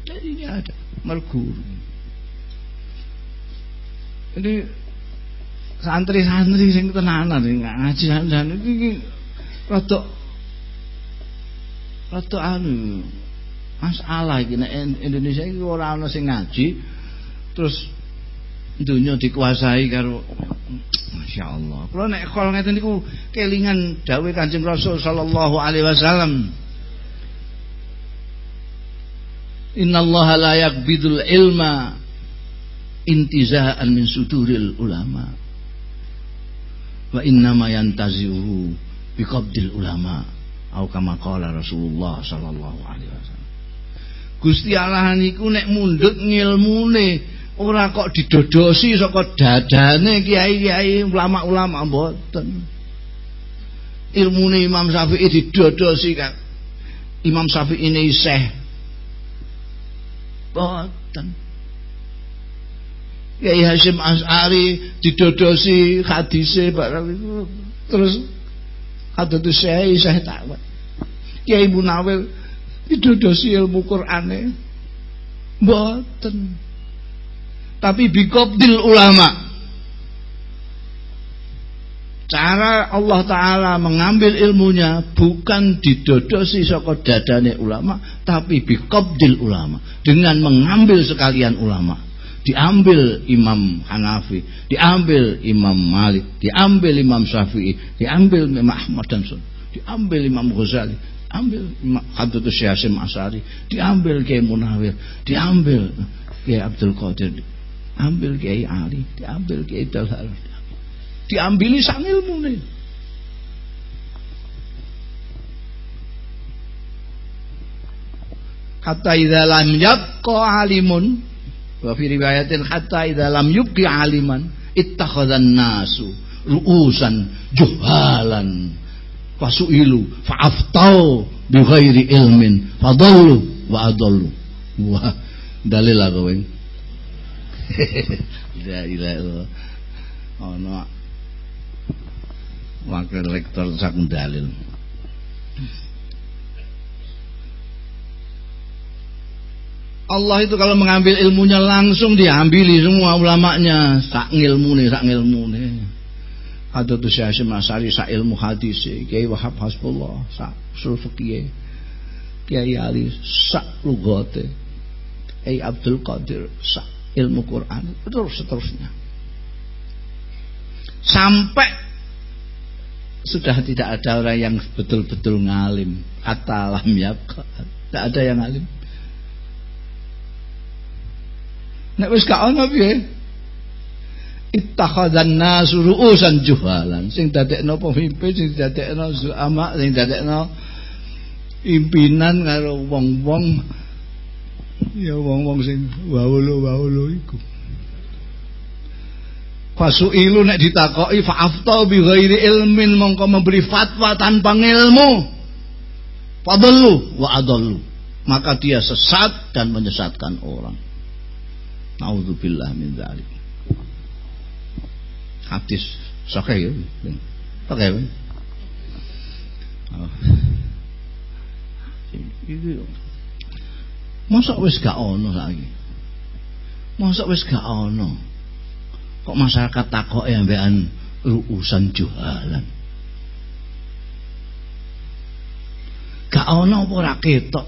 Ini ada mergur. Ini santri-santri sing tenanan ngaji dan iki rada rada anu masalah nek Indonesia iki ora ana sing ngaji terus dunia dikuasai karo Masya Allah. Kalau nek kol ngeten niku kelingan dawuh Kanjeng Rasul sallallahu alaihi wasallam. Innallaha la yakbidul ilma intizaan min suduril ulama. Wa innama yantazihu biqabdil ulama. Atau kama qala Rasulullah sallallahu alaihi wasallam. Gusti Allah niku nek mundhut ngilmune ora kok didodosi saka dadane kiai-kiai ulama-ulama mboten. Ilmune Imam Syafi'i didodosi kan. Imam Syafi'i ini isih mboten. Kiai Hasyim As'ari didodosi hadise barang terus hadatus saya isih takwat. Kiai Munawir didodosi ilmu Qur'ane mboten tapi bikobdil ulama. Cara Allah Ta'ala mengambil ilmunya bukan didodosi saka dadane ulama tapi bikobdil ulama. Dengan mengambil sekalian ulama. Diambil Imam Hanafi diambil Imam Malik diambil Imam Syafi'i diambil Imam Ahmad dan diambil Imam Ghazali ambil Hadratus Syekh Hasyim Asari diambil Kiai Munawir diambil Kiai Abdul Qadir ambil Kiai Ali diambil Kiai Dalhal diambili sang ilmu nih hatta idza lam alimun wa fi riwayatin hatta idza lam aliman ittakhadhan nasu ru'usan juhalan. Fasu'ilu fa'aftau bi ghairi ilmin fadallu wa adallu. Wah dalil kowe *laughs* la ilaha illallah ono wakil rektor sak dalil Allah itu kalau mengambil ilmunya langsung diambili semua ulamanya. Sak ngilmu nih sak ngilmu nih Hadratus Syekh Hasyim Asari sa ilmu hadis Kiai Wahab Hasbullah sa usul fikih Kiai Ali sa lugate Kiai Abdul Qadir sa ilmu Quran. Terus seterusnya. Sampai sudah tidak ada orang yang betul-betul ngalim. Kata ya. Tidak ada yang ngalim. Nek wis gak ono piye? Ittakhadhan nas ru'usan juhalan. Sing dadekno pemimpin sing dadekno zuama sing dadekno impinan karo wong-wong ya wong-wong sing wawulu-wawulu iku Fasu'ilu nek ditakoki fa'afta bi ghairi ilmin mongko memberi fatwa tanpa ilmu. Fadallu wa adallu. Maka dia sesat dan menyesatkan orang. Nauzubillah min dzalik. Hadis sahih ya. Pakai Oh. Iki Masa wis gak ono lagi. Masa wis gak ono. Kok masyarakat takok ya ambekan ruusan jualan. Gak ono apa ora ketok.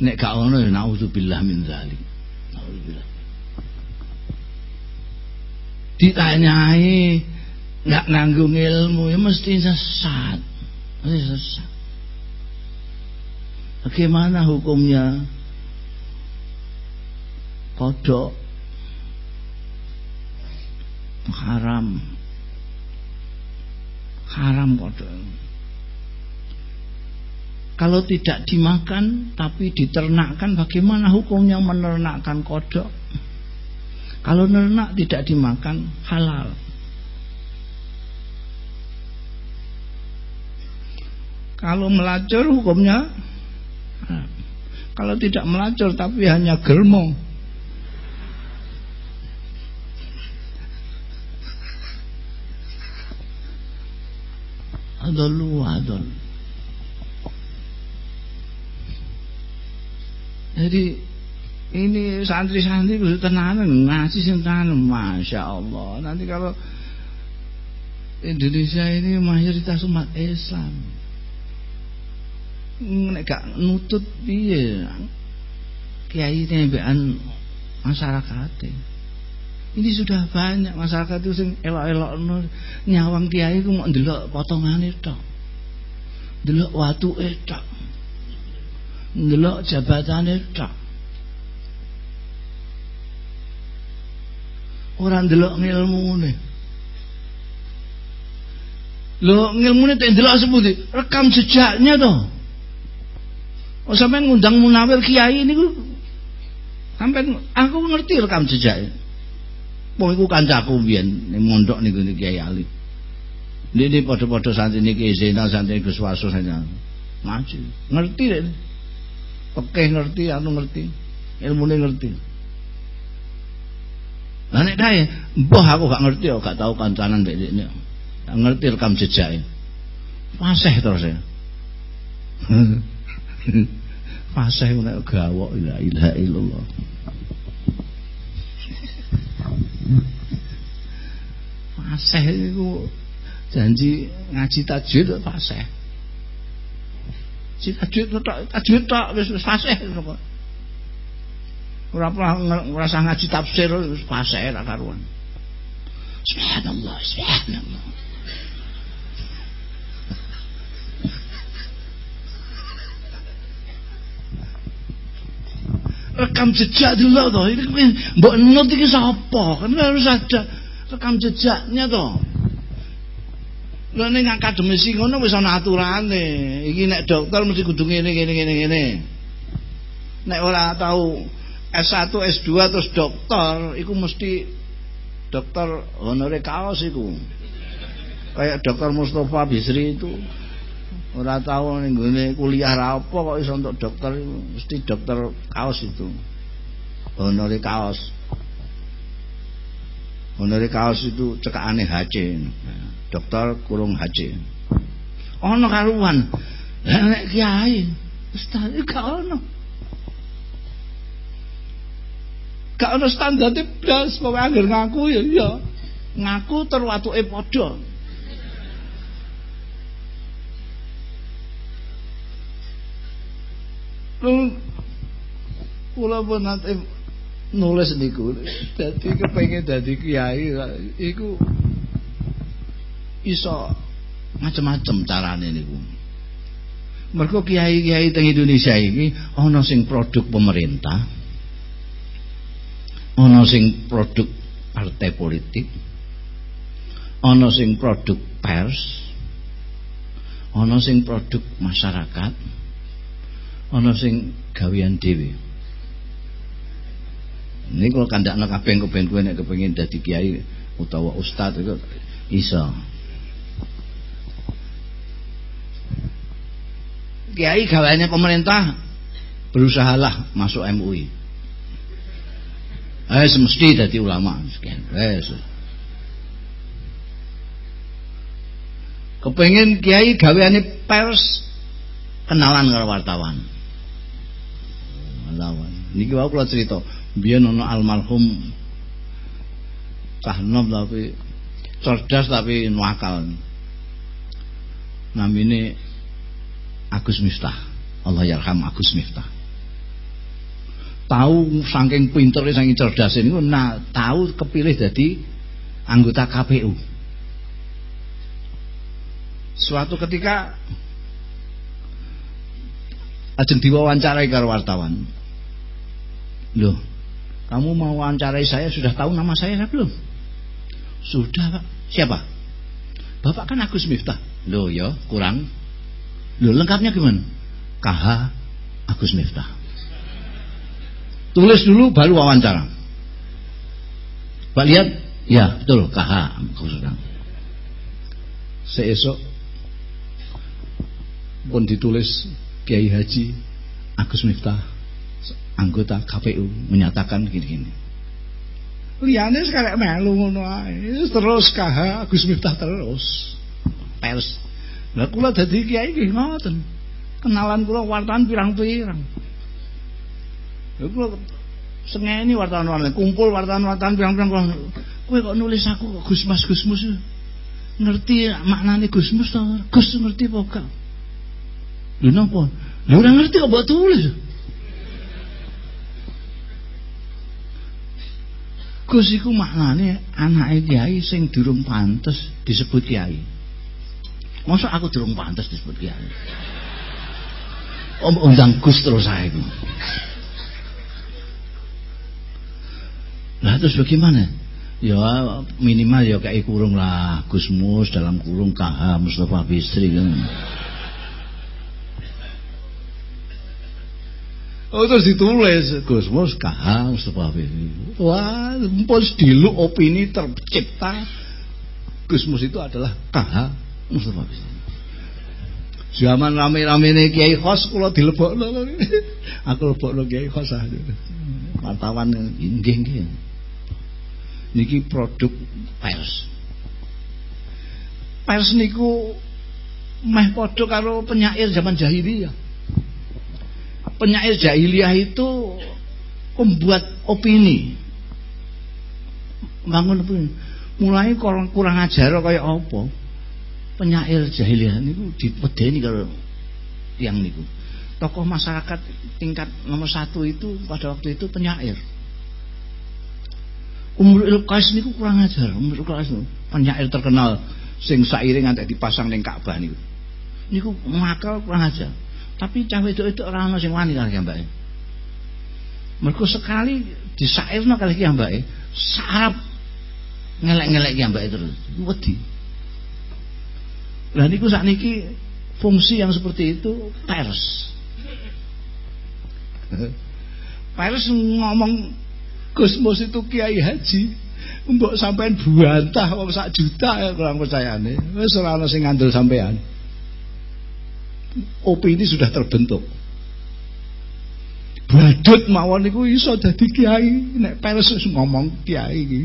Nek gak ono ya naudzubillah min dzalik. Naudzubillah. Ditanyai nggak nanggung ilmu ya mesti sesat. Mesti sesat. Bagaimana hukumnya? Kodok. Haram. Haram kodok. Kalau tidak dimakan tapi diternakkan bagaimana hukumnya menernakkan kodok? Kalau nernak tidak dimakan halal. Kalau melacur hukumnya kalau tidak melacur tapi hanya germo adallu adal jadi ini santri-santri bisa tenanan ngasih sing masya Allah. Nanti kalau Indonesia ini mayoritas umat Islam nek gak nutut piye kiai tembekan masyarakat ini sudah banyak masyarakat itu sing elok-elok nyawang kiai ku mau ndelok potongane tok. Ndelok watuke tok. Ndelok jabatane tok. Ora ndelok ngilmune. Lho ngilmune tak ndelok sepundi? Rekam jejaknya toh. Oh sampean ngundang munawir kiai niku sampean aku ngerti rekam jejaknya. Wong iku kancaku biyen ning mondok niku Kiai Ali. Ini padha-padha santri niki Zena santri Gus Waso saja. Maju. Ngerti deh. Oke ngerti, anu ngerti. Ilmune ngerti. Lah nek kae, mbah aku gak ngerti kok gak tau kancanan mbek dekne. Gak ngerti rekam jejake. Fasih terus ya. *laughs* Fasih nek gawok la ilaha illallah. Fasih itu janji ngaji tajwid fasih. Si tajwid tok tajwid tok wis fasih kok. Ora ngerasa ngaji tafsir wis fasih ra karuan. Subhanallah, subhanallah. Rekam jejak dulu toh. Ini mbok nut iki sapa? Kan harus ada rekam jejaknya toh. Lho ning akademisi ngono wis ana aturane. Iki nek dokter mesti kudu ngene ngene ngene ngene. Nek ora tahu S1 S2 terus dokter iku mesti dokter honore kaos iku. Kayak dokter Mustafa Bisri itu ora tahu ning gone kuliah ra apa kok iso untuk dokter mesti dokter kaos itu. Honore kaos. Honore kaos itu cekakane HC dokter kurung HC ono karuan. Nek kiai ustaz gak ono. Gak ono standar blas pokoke ngaku ya ya ngaku terwatuke padha kula pun nanti nulis niku. Dadi kepengin dadi kiai iku iso macam-macam carane niku. Mergo kiai-kiai teng Indonesia iki ana sing produk pemerintah ana sing produk partai politik ana sing produk pers ana sing produk masyarakat ana sing gawean dhewe. Ini kalau kandakno kabeh kepen kowe nek kepengin dadi kiai utawa ustaz itu iso? Kiai gaweannya pemerintah berusahalah masuk MUI eh semesti jadi ulama. Wes. Kepengen kiai gaweane pers kenalan karo wartawan wartawan niki wae kula cerita biyen ana almarhum cah nom tapi cerdas tapi nuakal namine Agus Miftah. Allah yarham Agus Miftah. Tahu saking pintere saking cerdas ini nah tahu kepilih jadi anggota KPU suatu ketika ajeng diwawancarai karo wartawan loh kamu mau wawancarai saya sudah tahu nama saya belum sudah pak siapa? Bapak kan Agus Miftah. Loh ya kurang. Loh lengkapnya gimana? KH Agus Miftah. Tulis dulu baru wawancara. Pak lihat, ya betul KH sedang. Seesok pun ditulis Kiai Haji Agus Miftah anggota KPU menyatakan gini-gini. Liane sekarang melu ngono terus KH Agus Miftah terus pers. Lah kula dadi kiai nggih ngoten. Kenalan kula wartawan pirang-pirang. Iku sengeni wartawan-wartawan kumpul wartawan-wartawan pirang-pirang kowe kok nulis aku kok Gusmas Gusmus ngerti maknane Gusmus to Gus ngerti apa gak lho napa lho ora ngerti kok mbok tulis Gus iku maknane anake kiai sing durung pantes disebut kiai Masa aku durung pantes disebut kiai Om undang Gus terus saya Lah terus bagaimana? Ya minimal ya kayak kurung lah Gusmus dalam kurung KH Mustafa Bisri kan. Oh terus ditulis Gusmus KH Mustafa Bisri. Wah, pun dilu opini tercipta Gusmus itu adalah KH Mustafa Bisri. Zaman rame-rame ini Kiai Khos kula dilebokno. Aku lebokno Kiai Khos ah. Wartawan nggih niki produk pers pers niku meh padha karo penyair zaman jahiliyah penyair jahiliyah itu membuat opini bangun opini mulai kurang kurang ajar kayak apa penyair jahiliyah niku dipedeni karo yang niku tokoh masyarakat tingkat nomor satu itu pada waktu itu penyair Umrul Qais niku kurang ajar. Umrul Qais penyair terkenal sing saire ngantek dipasang ning Ka'bah niku. Niku makal kurang ajar. Tapi cah wedok itu ora ana sing wani kali mbake. Mergo sekali disairno kali ki mbake, sarap ngelek-ngelek ki mbake terus. Wedi. Lah niku sakniki fungsi yang seperti itu pers. pers ngomong Gusmus itu kiai haji mbok sampean buantah wong sak juta ya kurang percayane wis ora ana sing ngandel sampean opini sudah terbentuk. Badut mawon niku iso dadi kiai. Nek pers ngomong kiai iki.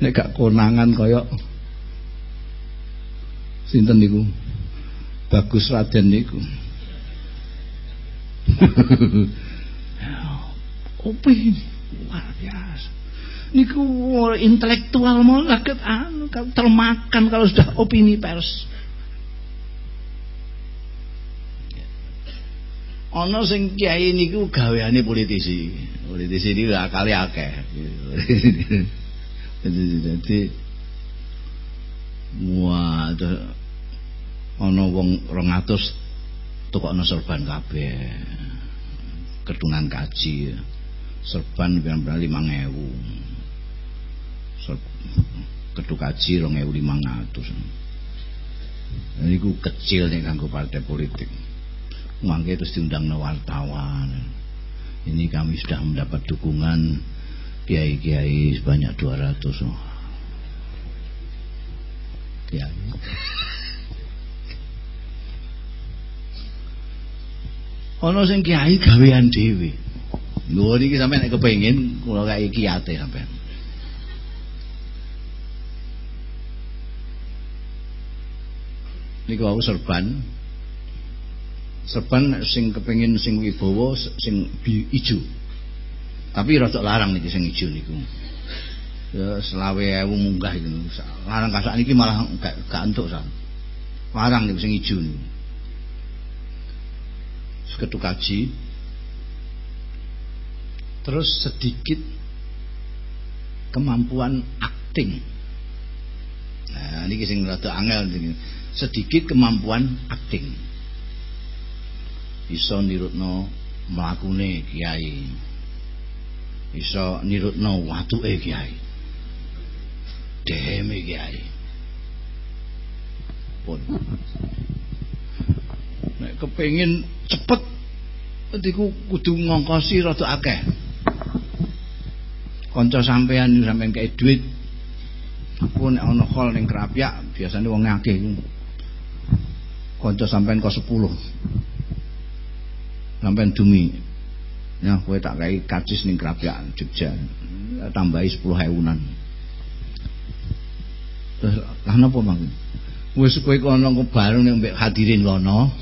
Nek gak konangan kaya sinten niku? Bagus raden niku. *laughs* Opini luar biasa niku oh, intelektual mau leket anu termakan kalau sudah opini pers. Ana sing kiai niku gaweane politisi. Politisi ini kali akeh. Jadi wah ana wong 200 tukokno serban kabeh. Ketunan kaji. Serban pirang-pirang 5000 kedukaji rong ewu lima ngatus ini nah, ku kecil nih kanggo partai politik. Mangke terus diundang wartawan. Ini kami sudah mendapat dukungan kiai-kiai sebanyak 200. Oh. Kiai. ana sing kiai gawean dhewe. Lho niki sampeyan nek kepengin kula kiai kiate sampeyan. Niku aku serban. Serban sing kepengin sing wibawa sing ijo. Tapi rada larang niki sing ijo niku. Ya selawe ewu munggah itu larang kasak niki malah gak, gak entuk larang niku sing ijo niku. Seketuk kaji. Terus sedikit kemampuan acting nah ini sing rada angel sedikit kemampuan acting bisa nirutno mlakune kiai. Bisa nirutno watuke kiai. Deme kiai. Pun. Nek kepengin cepet iku kudu ngongkosi rada akeh. Kanca sampean sampean kayak duit nek ana hall ning kerapyak biasanya wong akeh kanca sampean kok 10 sampean dumi ya kowe tak kai kacis ning kerapyak Jogja. Tambahi 10 ewunan terus lah napa mang? Wis kowe kono bareng nek hadirin kono?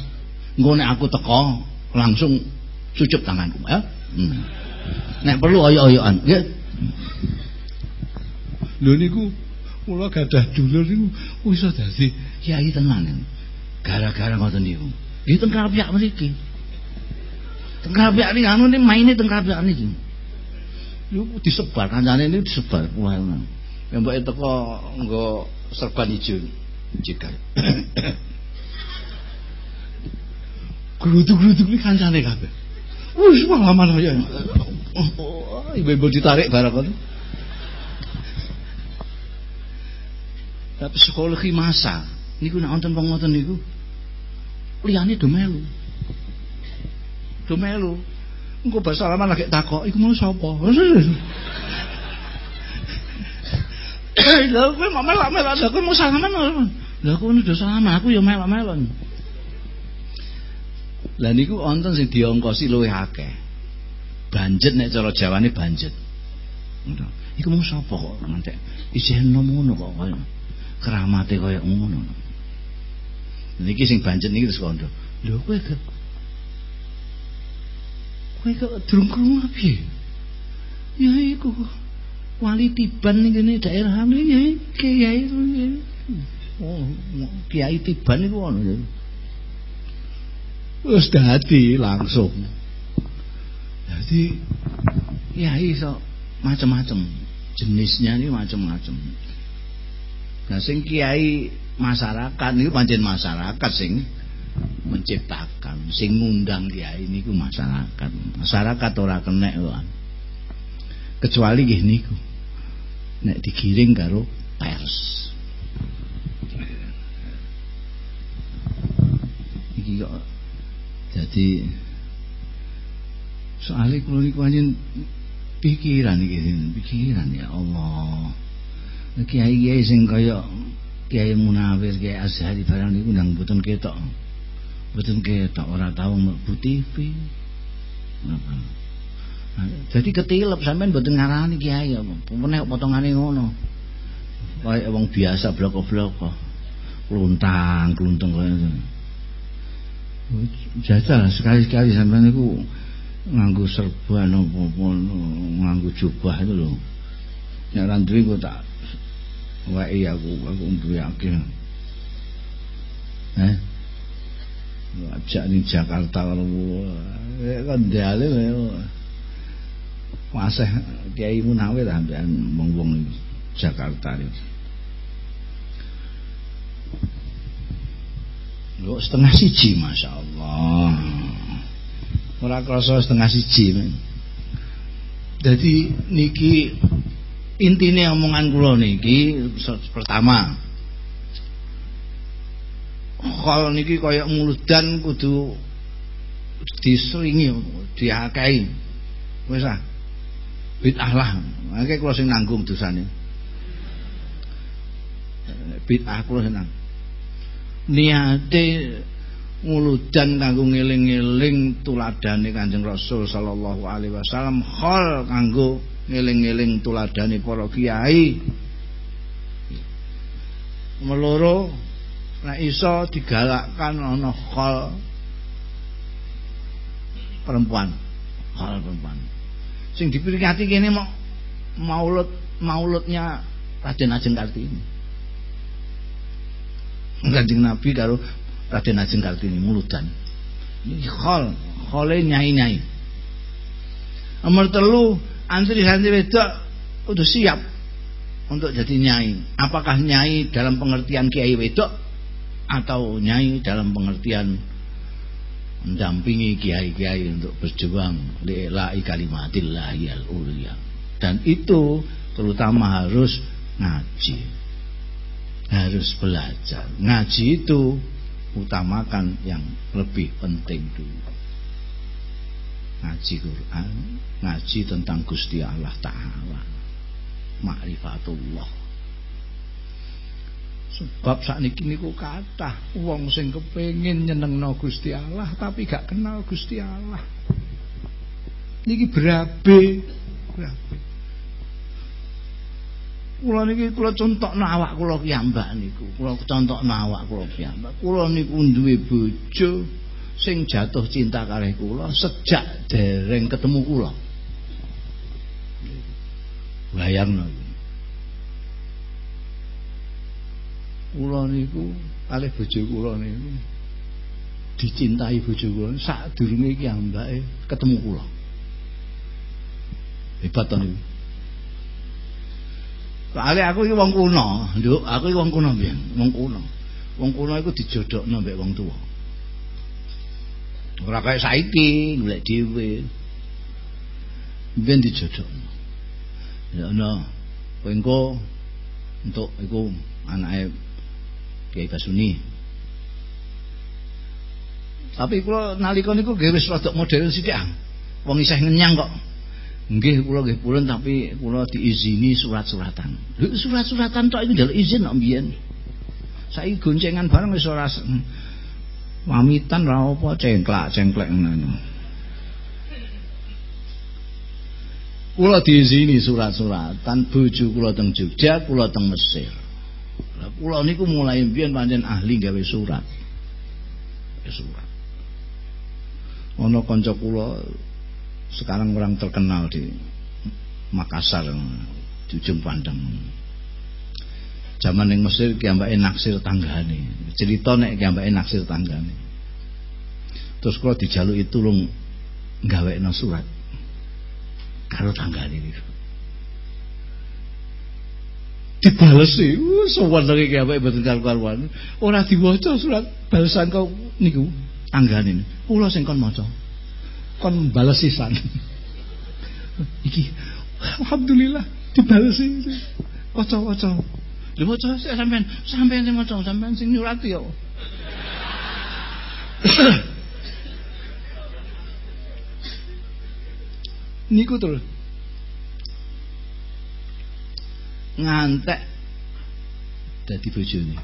Engko nek aku teko langsung cucup tanganku ya? Hmm. nek perlu oyo-oyoan nggih lho niku kula gadah dulur niku wis dadi kiai tenan gara-gara ngoten niku nggih teng Krapyak mriki teng Krapyak niki anu niki maine teng Krapyak niki niku disebar kancane niku disebar wah mbok teko nggo serban ijo jika *coughs* Geruduk-geruduk ini kancane kabeh. Wis pengalaman ya. Ibu-ibu ditarik barang itu. Tapi psikologi masa niku nek wonten wong ngoten niku liyane do melu. Do melu. Engko bar salaman lagi takok, iku mau sapa? Lha kowe mau melok-melok, lha kowe mau salaman. Lha kowe udah salaman, aku ya melok-melok. Lah niku wonten sing diongkosi luwih akeh. Banjet nek cara Jawane banjet. Iku mau sapa kok ngantek isih ngono kok kaya keramate kaya ngono. Niki sing banjet niki terus kondo. Lho kowe ke Kowe kok durung krungu piye? Ya iku wali tiban ning kene daerah ya kiai. Oh, kiai tiban niku ono ya. wis dadi langsung jadi ya iso macam-macam jenisnya ini macam-macam nah sing kiai masyarakat ini pancen masyarakat sing menciptakan sing ngundang kiai niku masyarakat. Masyarakat ora kena kan kecuali nggih niku. Nek digiring karo pers. Iki kok jadi soalnya kalau niku pikiran iki pikiran ya Allah kiai kiai sing kaya kiai munawir kiai azhari barang niku nang mboten ketok. Mboten ketok ora tau mlebu TV nah, jadi ketilep sampean mboten ngarani kiai apa nek potongane ngono. Kaya wong biasa bloko-bloko kluntang kluntung kaya jajal sekali-sekali sampean niku nganggo serban apa nganggo jubah itu lho nek ra duwe kok tak wae aku aku duwe akeh eh? Ajak ning Jakarta karo kan dale Masih Kiai Munawir sampean wong-wong Jakarta iki Lho setengah siji Masya Allah Ora krasa setengah siji. Jadi niki intine omongan kula niki pertama. Kalau niki kaya muludan kudu diseringi diakai wis ah. Bid'ah lah. Akeh kula sing nanggung dosane. Bid'ah kula senang niate nguludan kanggo ngeling-eling tuladane Kanjeng Rasul sallallahu alaihi wasallam khol kanggo ngeling-eling tuladane para kiai. Meloro nek iso digalakkan ana khol perempuan hal perempuan. Sing diperingati kene mau maulud mauludnya Raden Ajeng Kartini. Kanjeng Nabi karo Raden Ajeng Kartini muludan. Ini khol khole nyai-nyai. Nomor telu antri santri wedok udah siap untuk jadi nyai. Apakah nyai dalam pengertian kiai wedok atau nyai dalam pengertian mendampingi kiai-kiai untuk berjuang? Li'la'i kalimatillahi al-ulia dan itu terutama harus ngaji. Harus belajar. Ngaji itu utamakan yang lebih penting dulu ngaji Quran ngaji tentang Gusti Allah Ta'ala ma'rifatullah Sebab sakniki niku kathah wong sing kepengin nyenengno Gusti Allah tapi gak kenal Gusti Allah. Niki berabe, berabe. Kula niki kula contohno awak kula piyambak niku. Kula contohno awak kula piyambak. Kula niku duwe bojo sing jatuh cinta kalih kula sejak dereng ketemu kula. Bayangno. kula niku kalih bojo kula niku dicintai bojo kula sadurunge iki ambake ketemu kula hebat to niku Soale aku iki wong kuno, nduk, aku iki wong kuno mbiyen, wong kuno. Wong kuno iku dijodhokno mbek wong tuwa. Ora kaya saiki golek dhewe. Mbiyen dijodhokno. Ya ana, kowe engko untuk iku anake Kiai Basuni. Tapi kula nalika niku nggih wis rada modern sithik ah. Wong isih ngenyang kok. Nggih kula nggih purun tapi kula diizini surat-suratan. Surat-suratan tok iku njaluk izin kok mbiyen. Saiki goncengan bareng wis ora pamitan ra apa cengklak-cengklek ngono. Kula diizini surat-suratan bojo kula teng Jogja, kula teng Mesir. Kula niku mulai mbiyen pancen ahli gawe surat. Surat. Ana kanca kula sekarang orang terkenal di Makassar di ujung pandang. Zaman yang Mesir ki ambake naksir tanggane. Cerita nek ki ambake naksir tanggane. Terus kula dijaluki tulung gawekno surat. Karo tanggane niku dibalesi. Sewenenge ki apike mboten karuan ora diwaca surat balesan kau niku tanggane kula sing kon maca. Kon bales sisan *laughs* iki alhamdulillah dibalesi. Waca-waca lho maca sampean sampean sing maca sampean sing nyurati yo *coughs* niku terus ngantek. Dadi bojone.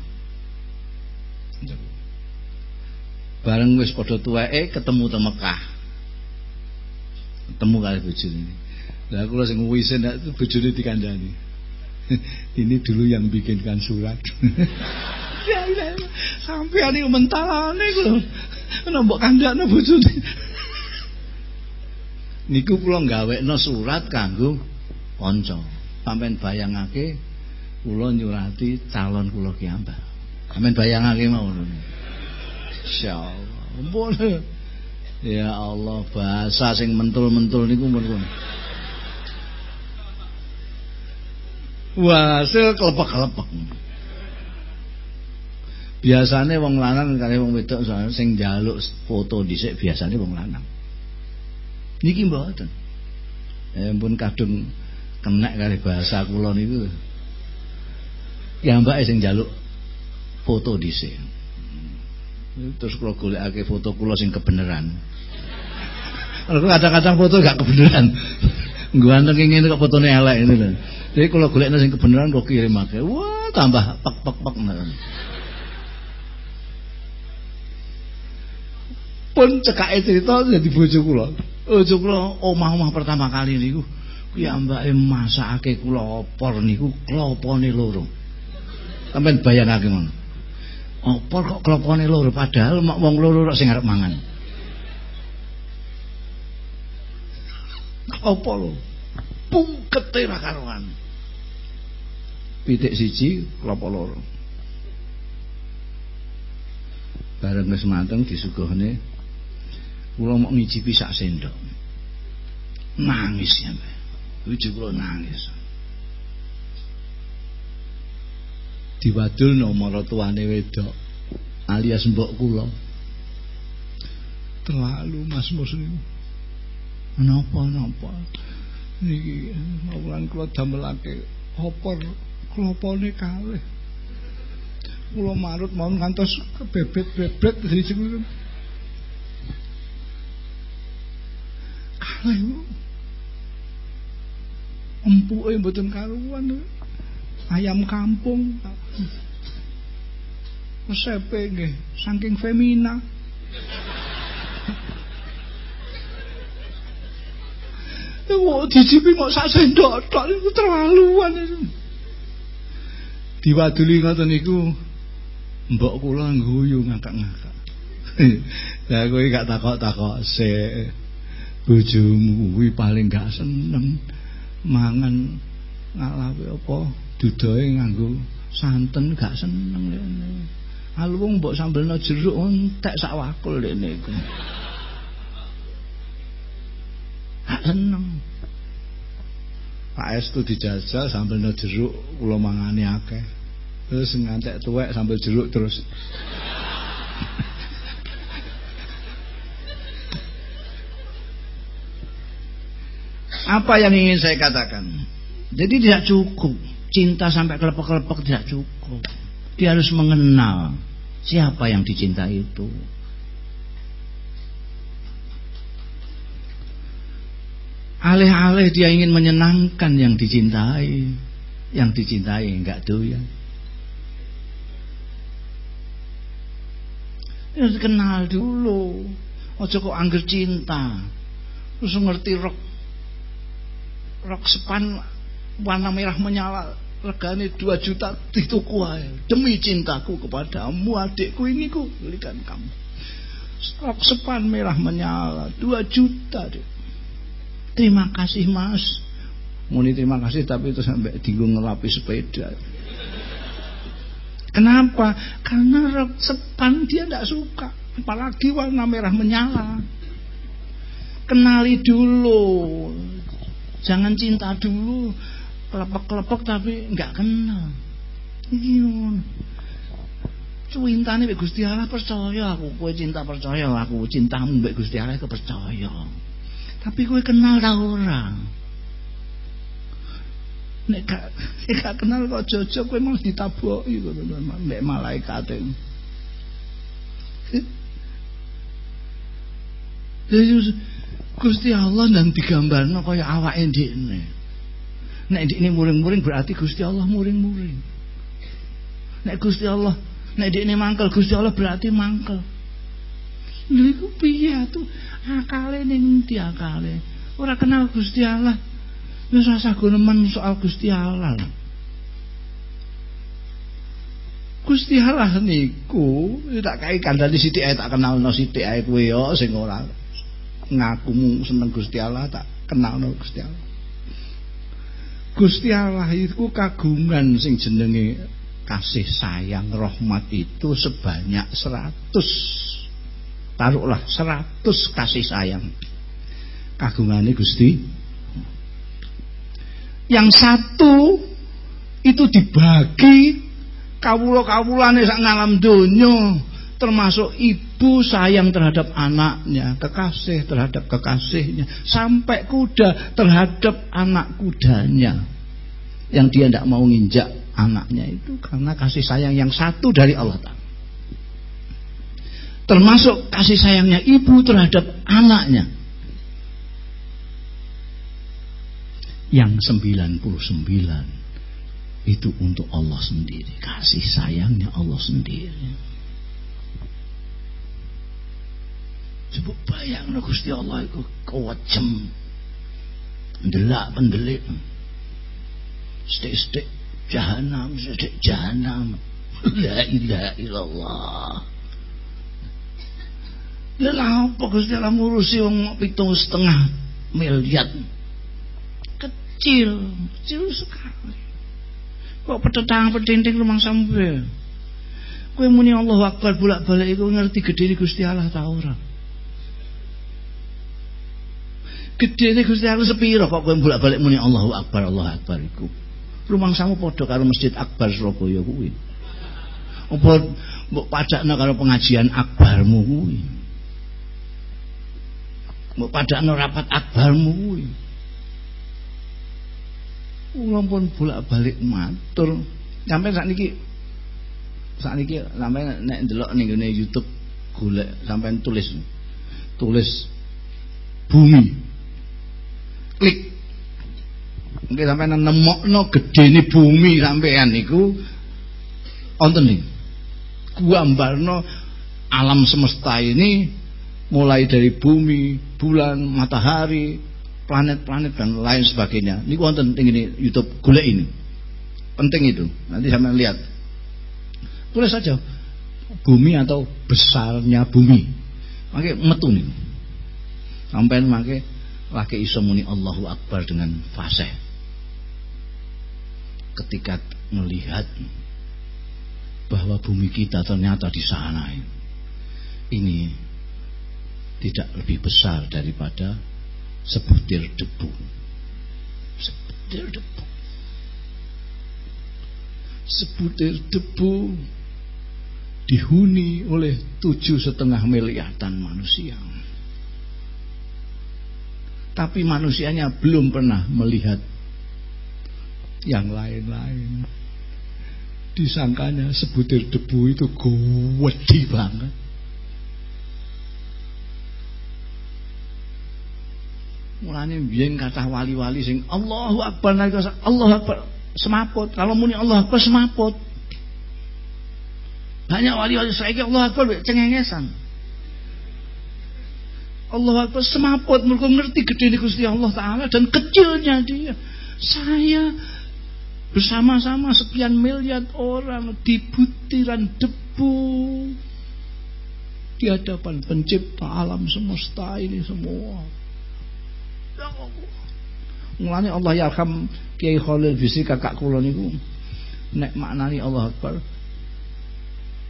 Bareng wis padha tuweke ketemu te Mekah. Ketemu kali bojone. Lah kula sing wisen bojone dikandani *laughs* ini dulu yang bikinkan surat *laughs* ya ya sampai ani mentalane kula nombok kandakno bojone *laughs* niku kula gawekno surat kanggo kanca sampean bayangake kula nyurati calon kula ki ambal. Sampeyan bayangake mau ngono. Insyaallah. Ya Allah, bahasa sing mentul-mentul niku mun. Wah, hasil kelepek-kelepek. Biasane wong lanang kali wong wedok sing njaluk foto dhisik biasane wong lanang. Niki mboten. Ya pun kadung kena kali bahasa kula niku. Ya mbak sing njaluk foto dhisik. Terus kula golekake foto kula sing kebenaran. Kalau kadang-kadang foto gak kebenaran. Gua anteng ngene kok fotone elek ini lho. Jadi kalau golekno sing kebenaran kok aja. Wah, tambah pak pak pak. Pun cekake cerita jadi bojo kula. Bojo kula omah-omah pertama kali niku kuwi ambake masakake kula opor niku klopone loro. Sampeyan bayangake ngono. Opor kok klopone loro padahal mak wong loro kok sing arep mangan. Apa lho? Pungkete ra karuan. Pitik siji klopo loro. Bareng wis mateng disuguhne kula mau ngicipi sak sendok. Nangis ya. Bojo kula nangis. Diwadul nomor tuane wedok alias mbok kula. Terlalu Mas Muslim. napa-napa niki wulan kula damelake opor klopone kalih. Kula marut mawon ngantos kebebet-bebet disebut kalih empuke mboten karuan ayam kampung. Resepe nggih saking femina Wah, dicipi kok sak sendok tok niku terlaluan. Diwaduli ngoten niku mbok kula ngguyu ngakak-ngakak. *laughs* Lah kowe gak takok-takok sik. Bojomu kuwi paling gak seneng mangan ngalawe apa dudoe nganggo santen gak seneng lene. Alung mbok sambelno jeruk entek sak wakul lene iku. Gak seneng. Pak Estu dijajal sambil no jeruk kula mangani akeh. Terus ngantek tuwek sambil jeruk terus. Apa yang ingin saya katakan? Jadi tidak cukup cinta sampai kelepek-kelepek tidak cukup. Dia harus mengenal siapa yang dicintai itu. Alih-alih dia ingin menyenangkan yang dicintai, yang dicintai enggak doyan. Ya kenal dulu. Ojo kok angger cinta. Terus ngerti rok rok sepan warna merah menyala regane 2 juta dituku demi cintaku kepadamu adikku ini ku belikan kamu rok sepan merah menyala 2 juta deh terima kasih mas. Muni terima kasih tapi itu sampai tinggung ngelapi sepeda. Kenapa? Karena sepan dia tidak suka. Apalagi warna merah menyala. Kenali dulu. Jangan cinta dulu. Kelepek-kelepek tapi nggak kenal. Ini Cintane mbek Gusti Allah percaya aku kowe cinta percaya aku cintamu mbek Gusti Allah percaya tapi gue kenal ta ora? Nek gak, nek gak kenal kok jojo kowe mau ditaboki ngono mek malaikat. Yesus Gusti Allah dan digambarno kaya awake ndekne. Nek ndekne muring-muring berarti Gusti Allah muring-muring. Nek Gusti Allah, nek ndekne mangkel Gusti Allah berarti mangkel. Lha iku piye tuh? Akale ning ndi akale? Ora kenal Gusti Allah. Wis rasa guneman soal Gusti Allah. Gusti Allah niku tak kae kandhane sithik ae tak kenalno sithik ae kowe yo sing ora ngaku seneng Gusti Allah tak kenalno Gusti Allah. Gusti Allah itu kagungan sing jenenge kasih sayang rahmat itu sebanyak 100 taruhlah 100 kasih sayang kagungane Gusti yang satu itu dibagi kawula-kawulane sak ngalam donya termasuk Ibu sayang terhadap anaknya, kekasih terhadap kekasihnya, sampai kuda terhadap anak kudanya. Yang dia tidak mau nginjak anaknya itu karena kasih sayang yang satu dari Allah Ta'ala. Termasuk kasih sayangnya ibu terhadap anaknya. Yang 99 itu untuk Allah sendiri. Kasih sayangnya Allah sendiri. Coba bayang Gusti Allah itu kewajem. Delak pendelik. Stik-stik jahanam, stik jahanam. La ilaha illallah. Lah apa Gusti Allah ngurusi wong pitung setengah miliar. Kecil, kecil sekali. Kok petetang petinting rumah sampe. Kowe muni Allahu Akbar bolak-balik iku ngerti gedene Gusti Allah ta ora? Gedene Gusti Allah sepiro kok kowe bolak-balik muni Allahu Akbar Allahu Akbar iku. Rumangsamu padha karo Masjid Akbar Surabaya kuwi. Apa mbok pajakno karo pengajian akbarmu kuwi. Mbok pajakno rapat akbarmu kuwi. Pun bolak-balik matur. Sampai saat niki saat niki sampai nek ndelok ning ngene YouTube golek sampai tulis tulis bumi. Klik. Mungkin sampai nemokno gedene bumi sampean niku wonten nih. Gambarno alam semesta ini mulai dari bumi, bulan, matahari, planet-planet dan lain sebagainya. Ini wonten ini YouTube gula ini. Penting itu. Nanti sampai lihat. Tulis saja bumi atau besarnya bumi. Makai metu nih. Sampai makai laki iso muni Allahu Akbar dengan fasih. Ketika melihat bahwa bumi kita ternyata di sana ini tidak lebih besar daripada sebutir debu. Sebutir debu. Sebutir debu dihuni oleh tujuh setengah miliaran manusia. Tapi manusianya belum pernah melihat yang lain-lain. Disangkanya sebutir debu itu gede banget Mulane biyen kata wali-wali sing Allahu Akbar nalika Allahu Akbar semaput. Kalau muni Allah Akbar semaput. Banyak wali-wali saiki Allah Akbar cengengesan. Allah Akbar semaput mereka ngerti gede Gusti Allah Ta'ala dan kecilnya dia. Saya bersama-sama sekian miliar orang di butiran debu di hadapan pencipta alam semesta ini semua Mulane Allah yarham Kiai Khalil Bisi kakak kula niku nek maknani Allah Akbar.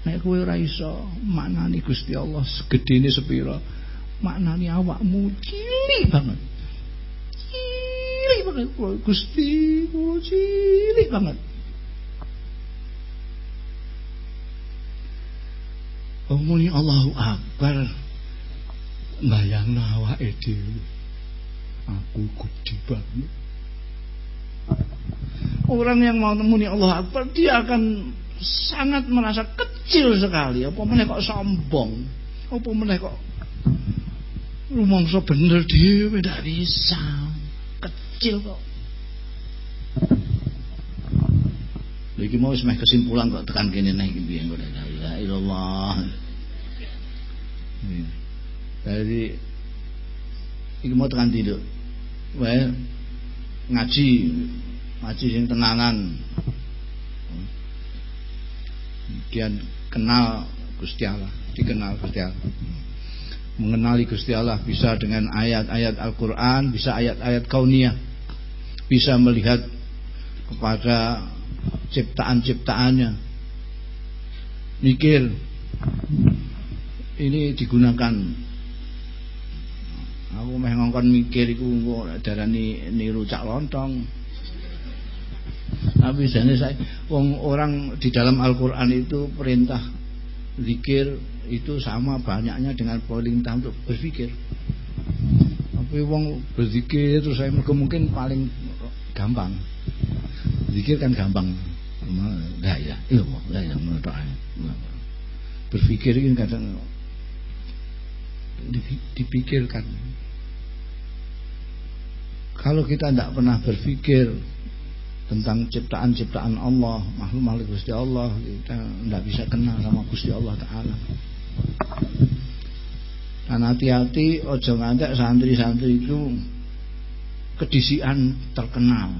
Nek kowe ora iso maknani Gusti Allah segedene sepira maknani awakmu cilik banget. Cilik banget Gusti cilik banget. Omuni Allahu Akbar. Bayangno awake dhewe aku gede banget. Orang yang mau temuni Allah Akbar dia akan sangat merasa kecil sekali. Apa mana kok sombong? Apa mana kok rumongso bener dia tidak bisa. Kecil kok. Lagi mau semeh kesimpulan kok tekan kene nek iki piye kok. La ilallah. Jadi iki mau tekan tidur wae ngaji ngaji sing tenanan. Kemudian kenal Gusti Allah dikenal Gusti Allah. Mengenali Gusti Allah bisa dengan ayat-ayat Al-Quran bisa ayat-ayat kauniyah. Bisa melihat kepada ciptaan-ciptaannya. Mikir ini digunakan Aku meh ngongkon mikir iku darani niru cak lontong. Tapi jane saya wong orang di dalam Al-Qur'an itu perintah zikir itu sama banyaknya dengan perintah untuk berpikir. Tapi wong berzikir terus saya mungkin paling gampang. Zikir kan gampang. Enggak ya. Iya enggak ya menurut berpikir ini kadang dipikirkan kalau kita tidak pernah berpikir tentang ciptaan-ciptaan Allah, makhluk-makhluk Gusti Allah, kita tidak bisa kenal sama Gusti Allah Taala. Dan hati-hati ojo ngantek santri-santri itu kedisian terkenal.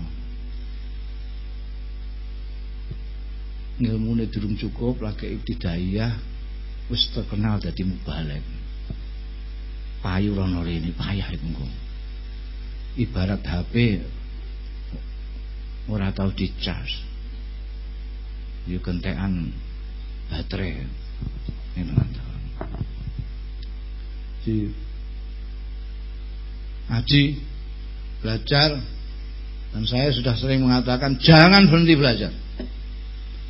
Ilmu durung cukup lagi ibtidaiyah wis terkenal jadi mubalik. Payu rono ini payah itu Ibarat HP ora tau dicas. Yo kentekan baterai. Ini di belajar dan saya sudah sering mengatakan jangan berhenti belajar.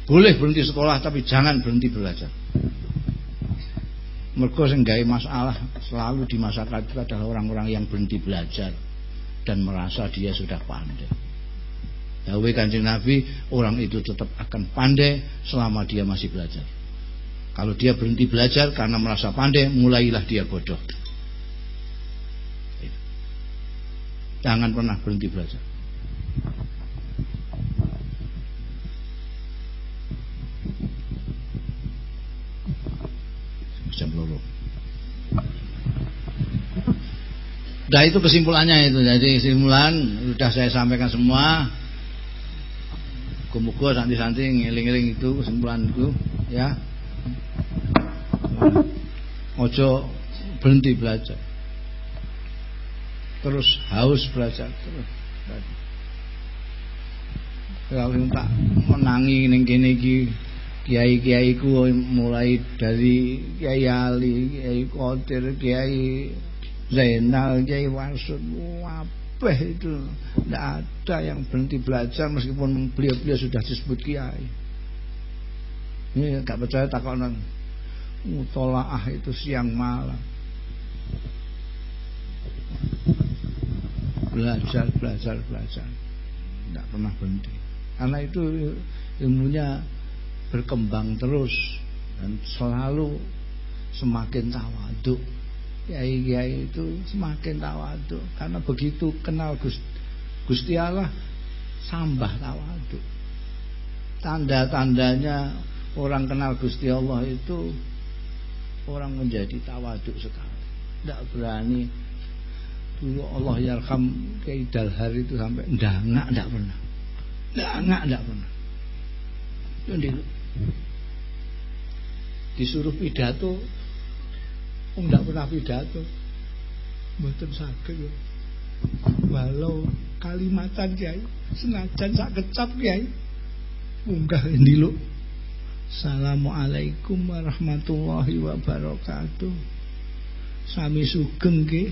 Boleh berhenti sekolah tapi jangan berhenti belajar. Mereka sing masalah selalu di masyarakat itu adalah orang-orang yang berhenti belajar dan merasa dia sudah pandai Dawe kanjeng Nabi orang itu tetap akan pandai selama dia masih belajar. Kalau dia berhenti belajar karena merasa pandai, mulailah dia bodoh. Jangan pernah berhenti belajar. Jam. Nah itu kesimpulannya itu. Jadi kesimpulan sudah saya sampaikan semua. Muga-muga santi-santi ngeling-eling itu kesimpulan itu ya. Ojo berhenti belajar. Terus haus belajar terus. Kalau tak menangi ning kene iki kiai-kiai ku mulai dari Kiai Ali, Kiai Qadir, Kiai Zainal, Kiai Wasud, kabeh itu. Tidak ada yang berhenti belajar meskipun beliau-beliau sudah disebut kiai. Ini gak percaya takonan mutolaah itu siang malam. Belajar belajar belajar. Tidak pernah berhenti. Karena itu ilmunya berkembang terus dan selalu semakin tawaduk kiai-kiai itu semakin tawadu karena begitu kenal Gusti, Allah sambah tawadu tanda-tandanya orang kenal Gusti Allah itu orang menjadi tawadu sekali tidak berani dulu Allah yarham Kiai Dalhar itu sampai ndangak tidak pernah. Ndangak tidak pernah. Itu disuruh pidato tidak pernah pidato. Mboten saged walau kalimatan kiai. Senajan sak kecap kiai. Munggah ndiluk Assalamualaikum warahmatullahi wabarakatuh. Sami sugeng nggih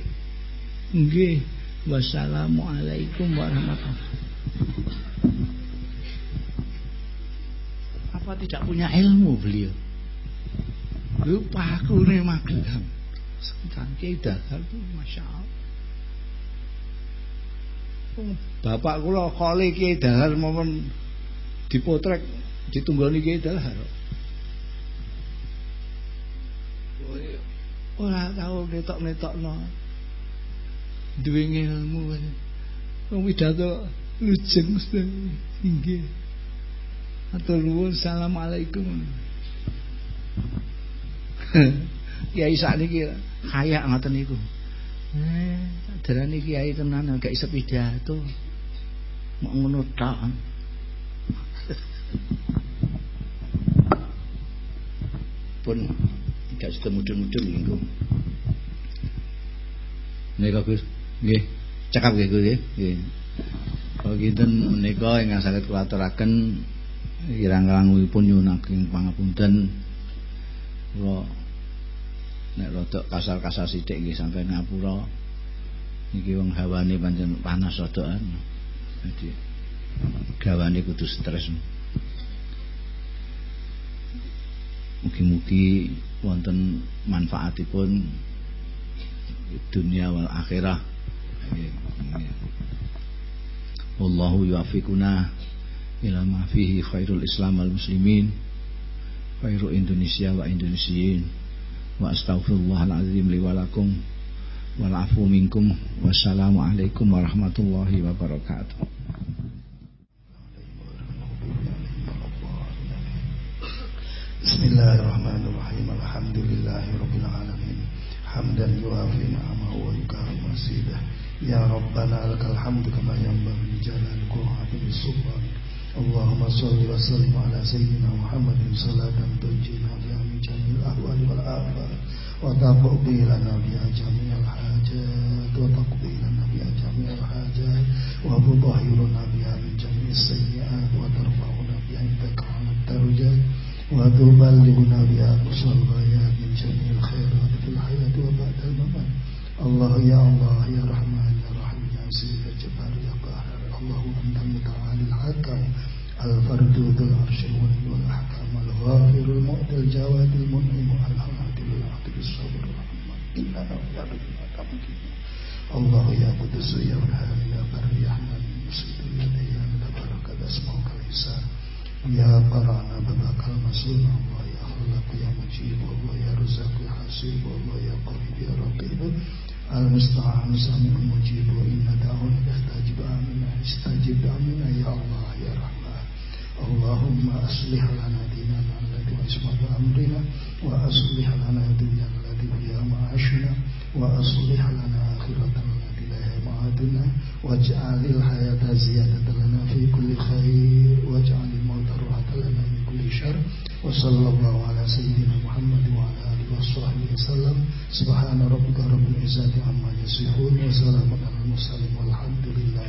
nggih. Wassalamualaikum warahmatullahi apa tidak punya ilmu beliau? Lupa aku nih magelang Kiai Dahar itu Masya Allah. Bapak kula kali Kiai Dahar momen dipotret ditunggoni Kiai Dahar ora tau netok-netokno duwe ilmu. Wong pidato lujeng inggih. Atur nuwun. Assalamualaikum *laughs* Kiai sakniki kaya ngoten niku. Eh, darane kiai tenan gak iso pidato. Mau ngono tok. Pun gak sudah mudun-mudun minggu. Nika Gus, nggih. Cekap nggih Gus nggih. Kalau kinten menika ingkang saged kula aturaken irang-irangipun nyunaken pangapunten kula nek rodok kasar-kasar sithik nggih sampai ngapura iki wong hawane pancen panas rodokan dadi gawane kudu stres Mugi-mugi wonten manfaatipun dunia wal akhirah. Wallahu yuafikuna ila ma fihi khairul Islam wal muslimin, khairu Indonesia wa Indonesiin. Wa astaghfirullahal azim li walakum wal afu minkum. Wassalamualaikum warahmatullahi wabarakatuh. Bismillahirrahmanirrahim. Alhamdulillahirabbil alamin. Hamdan yuafi ni'amahu wa yukarim masidah Ya Rabbana lakal hamdu kama yanbaghi li jalalika wa 'azimi sultanik Allahumma salli wa sallim ala sayyidina Muhammadin salatan tunjina الأهوال والآفات. وتقضي لنا بها جميع الحاجات وتقضي لنا بها جميع الحاجات وتطهرنا بها من جميع السيئات وترفعنا بها عندك على الدرجات وتبلغنا بها أقصى الغايات من جميع الخيرات في الحياة وبعد الممات. الله يا الله يا رحمن يا رحيم يا عزيز يا جبار يا قاهر. الله أنت المتعالي الحكم. الفرد ذو العرش الولي والأحكام الغافر المؤتى الجواد المنعم العادل العدل الصبر الرحمن إننا يا رب الله يا قدس يا رحمن يا بر يا حنان مسجد اليدين تبارك اسمك الإحسان يا قرعنا بذاك المسلم الله يا خلق يا مجيب الله يا رزاق يا حسيب الله يا قريب يا رقيب المستعان سميع مجيب وإن دعونا يستجب آمنا استجب آمنا يا الله يا رحمن اللهم أصلح لنا ديننا الذي عصمة أمرنا وأصلح لنا دنيا التي فيها معاشنا وأصلح لنا آخرتنا التي لها معادنا واجعل الحياة زيادة لنا في كل خير واجعل الموت راحة لنا من كل شر. وصلى الله على سيدنا محمد وعلى آله وصحبه وسلم. سبحان ربك رب العزة عما يصفون وسلام على المرسلين والحمد لله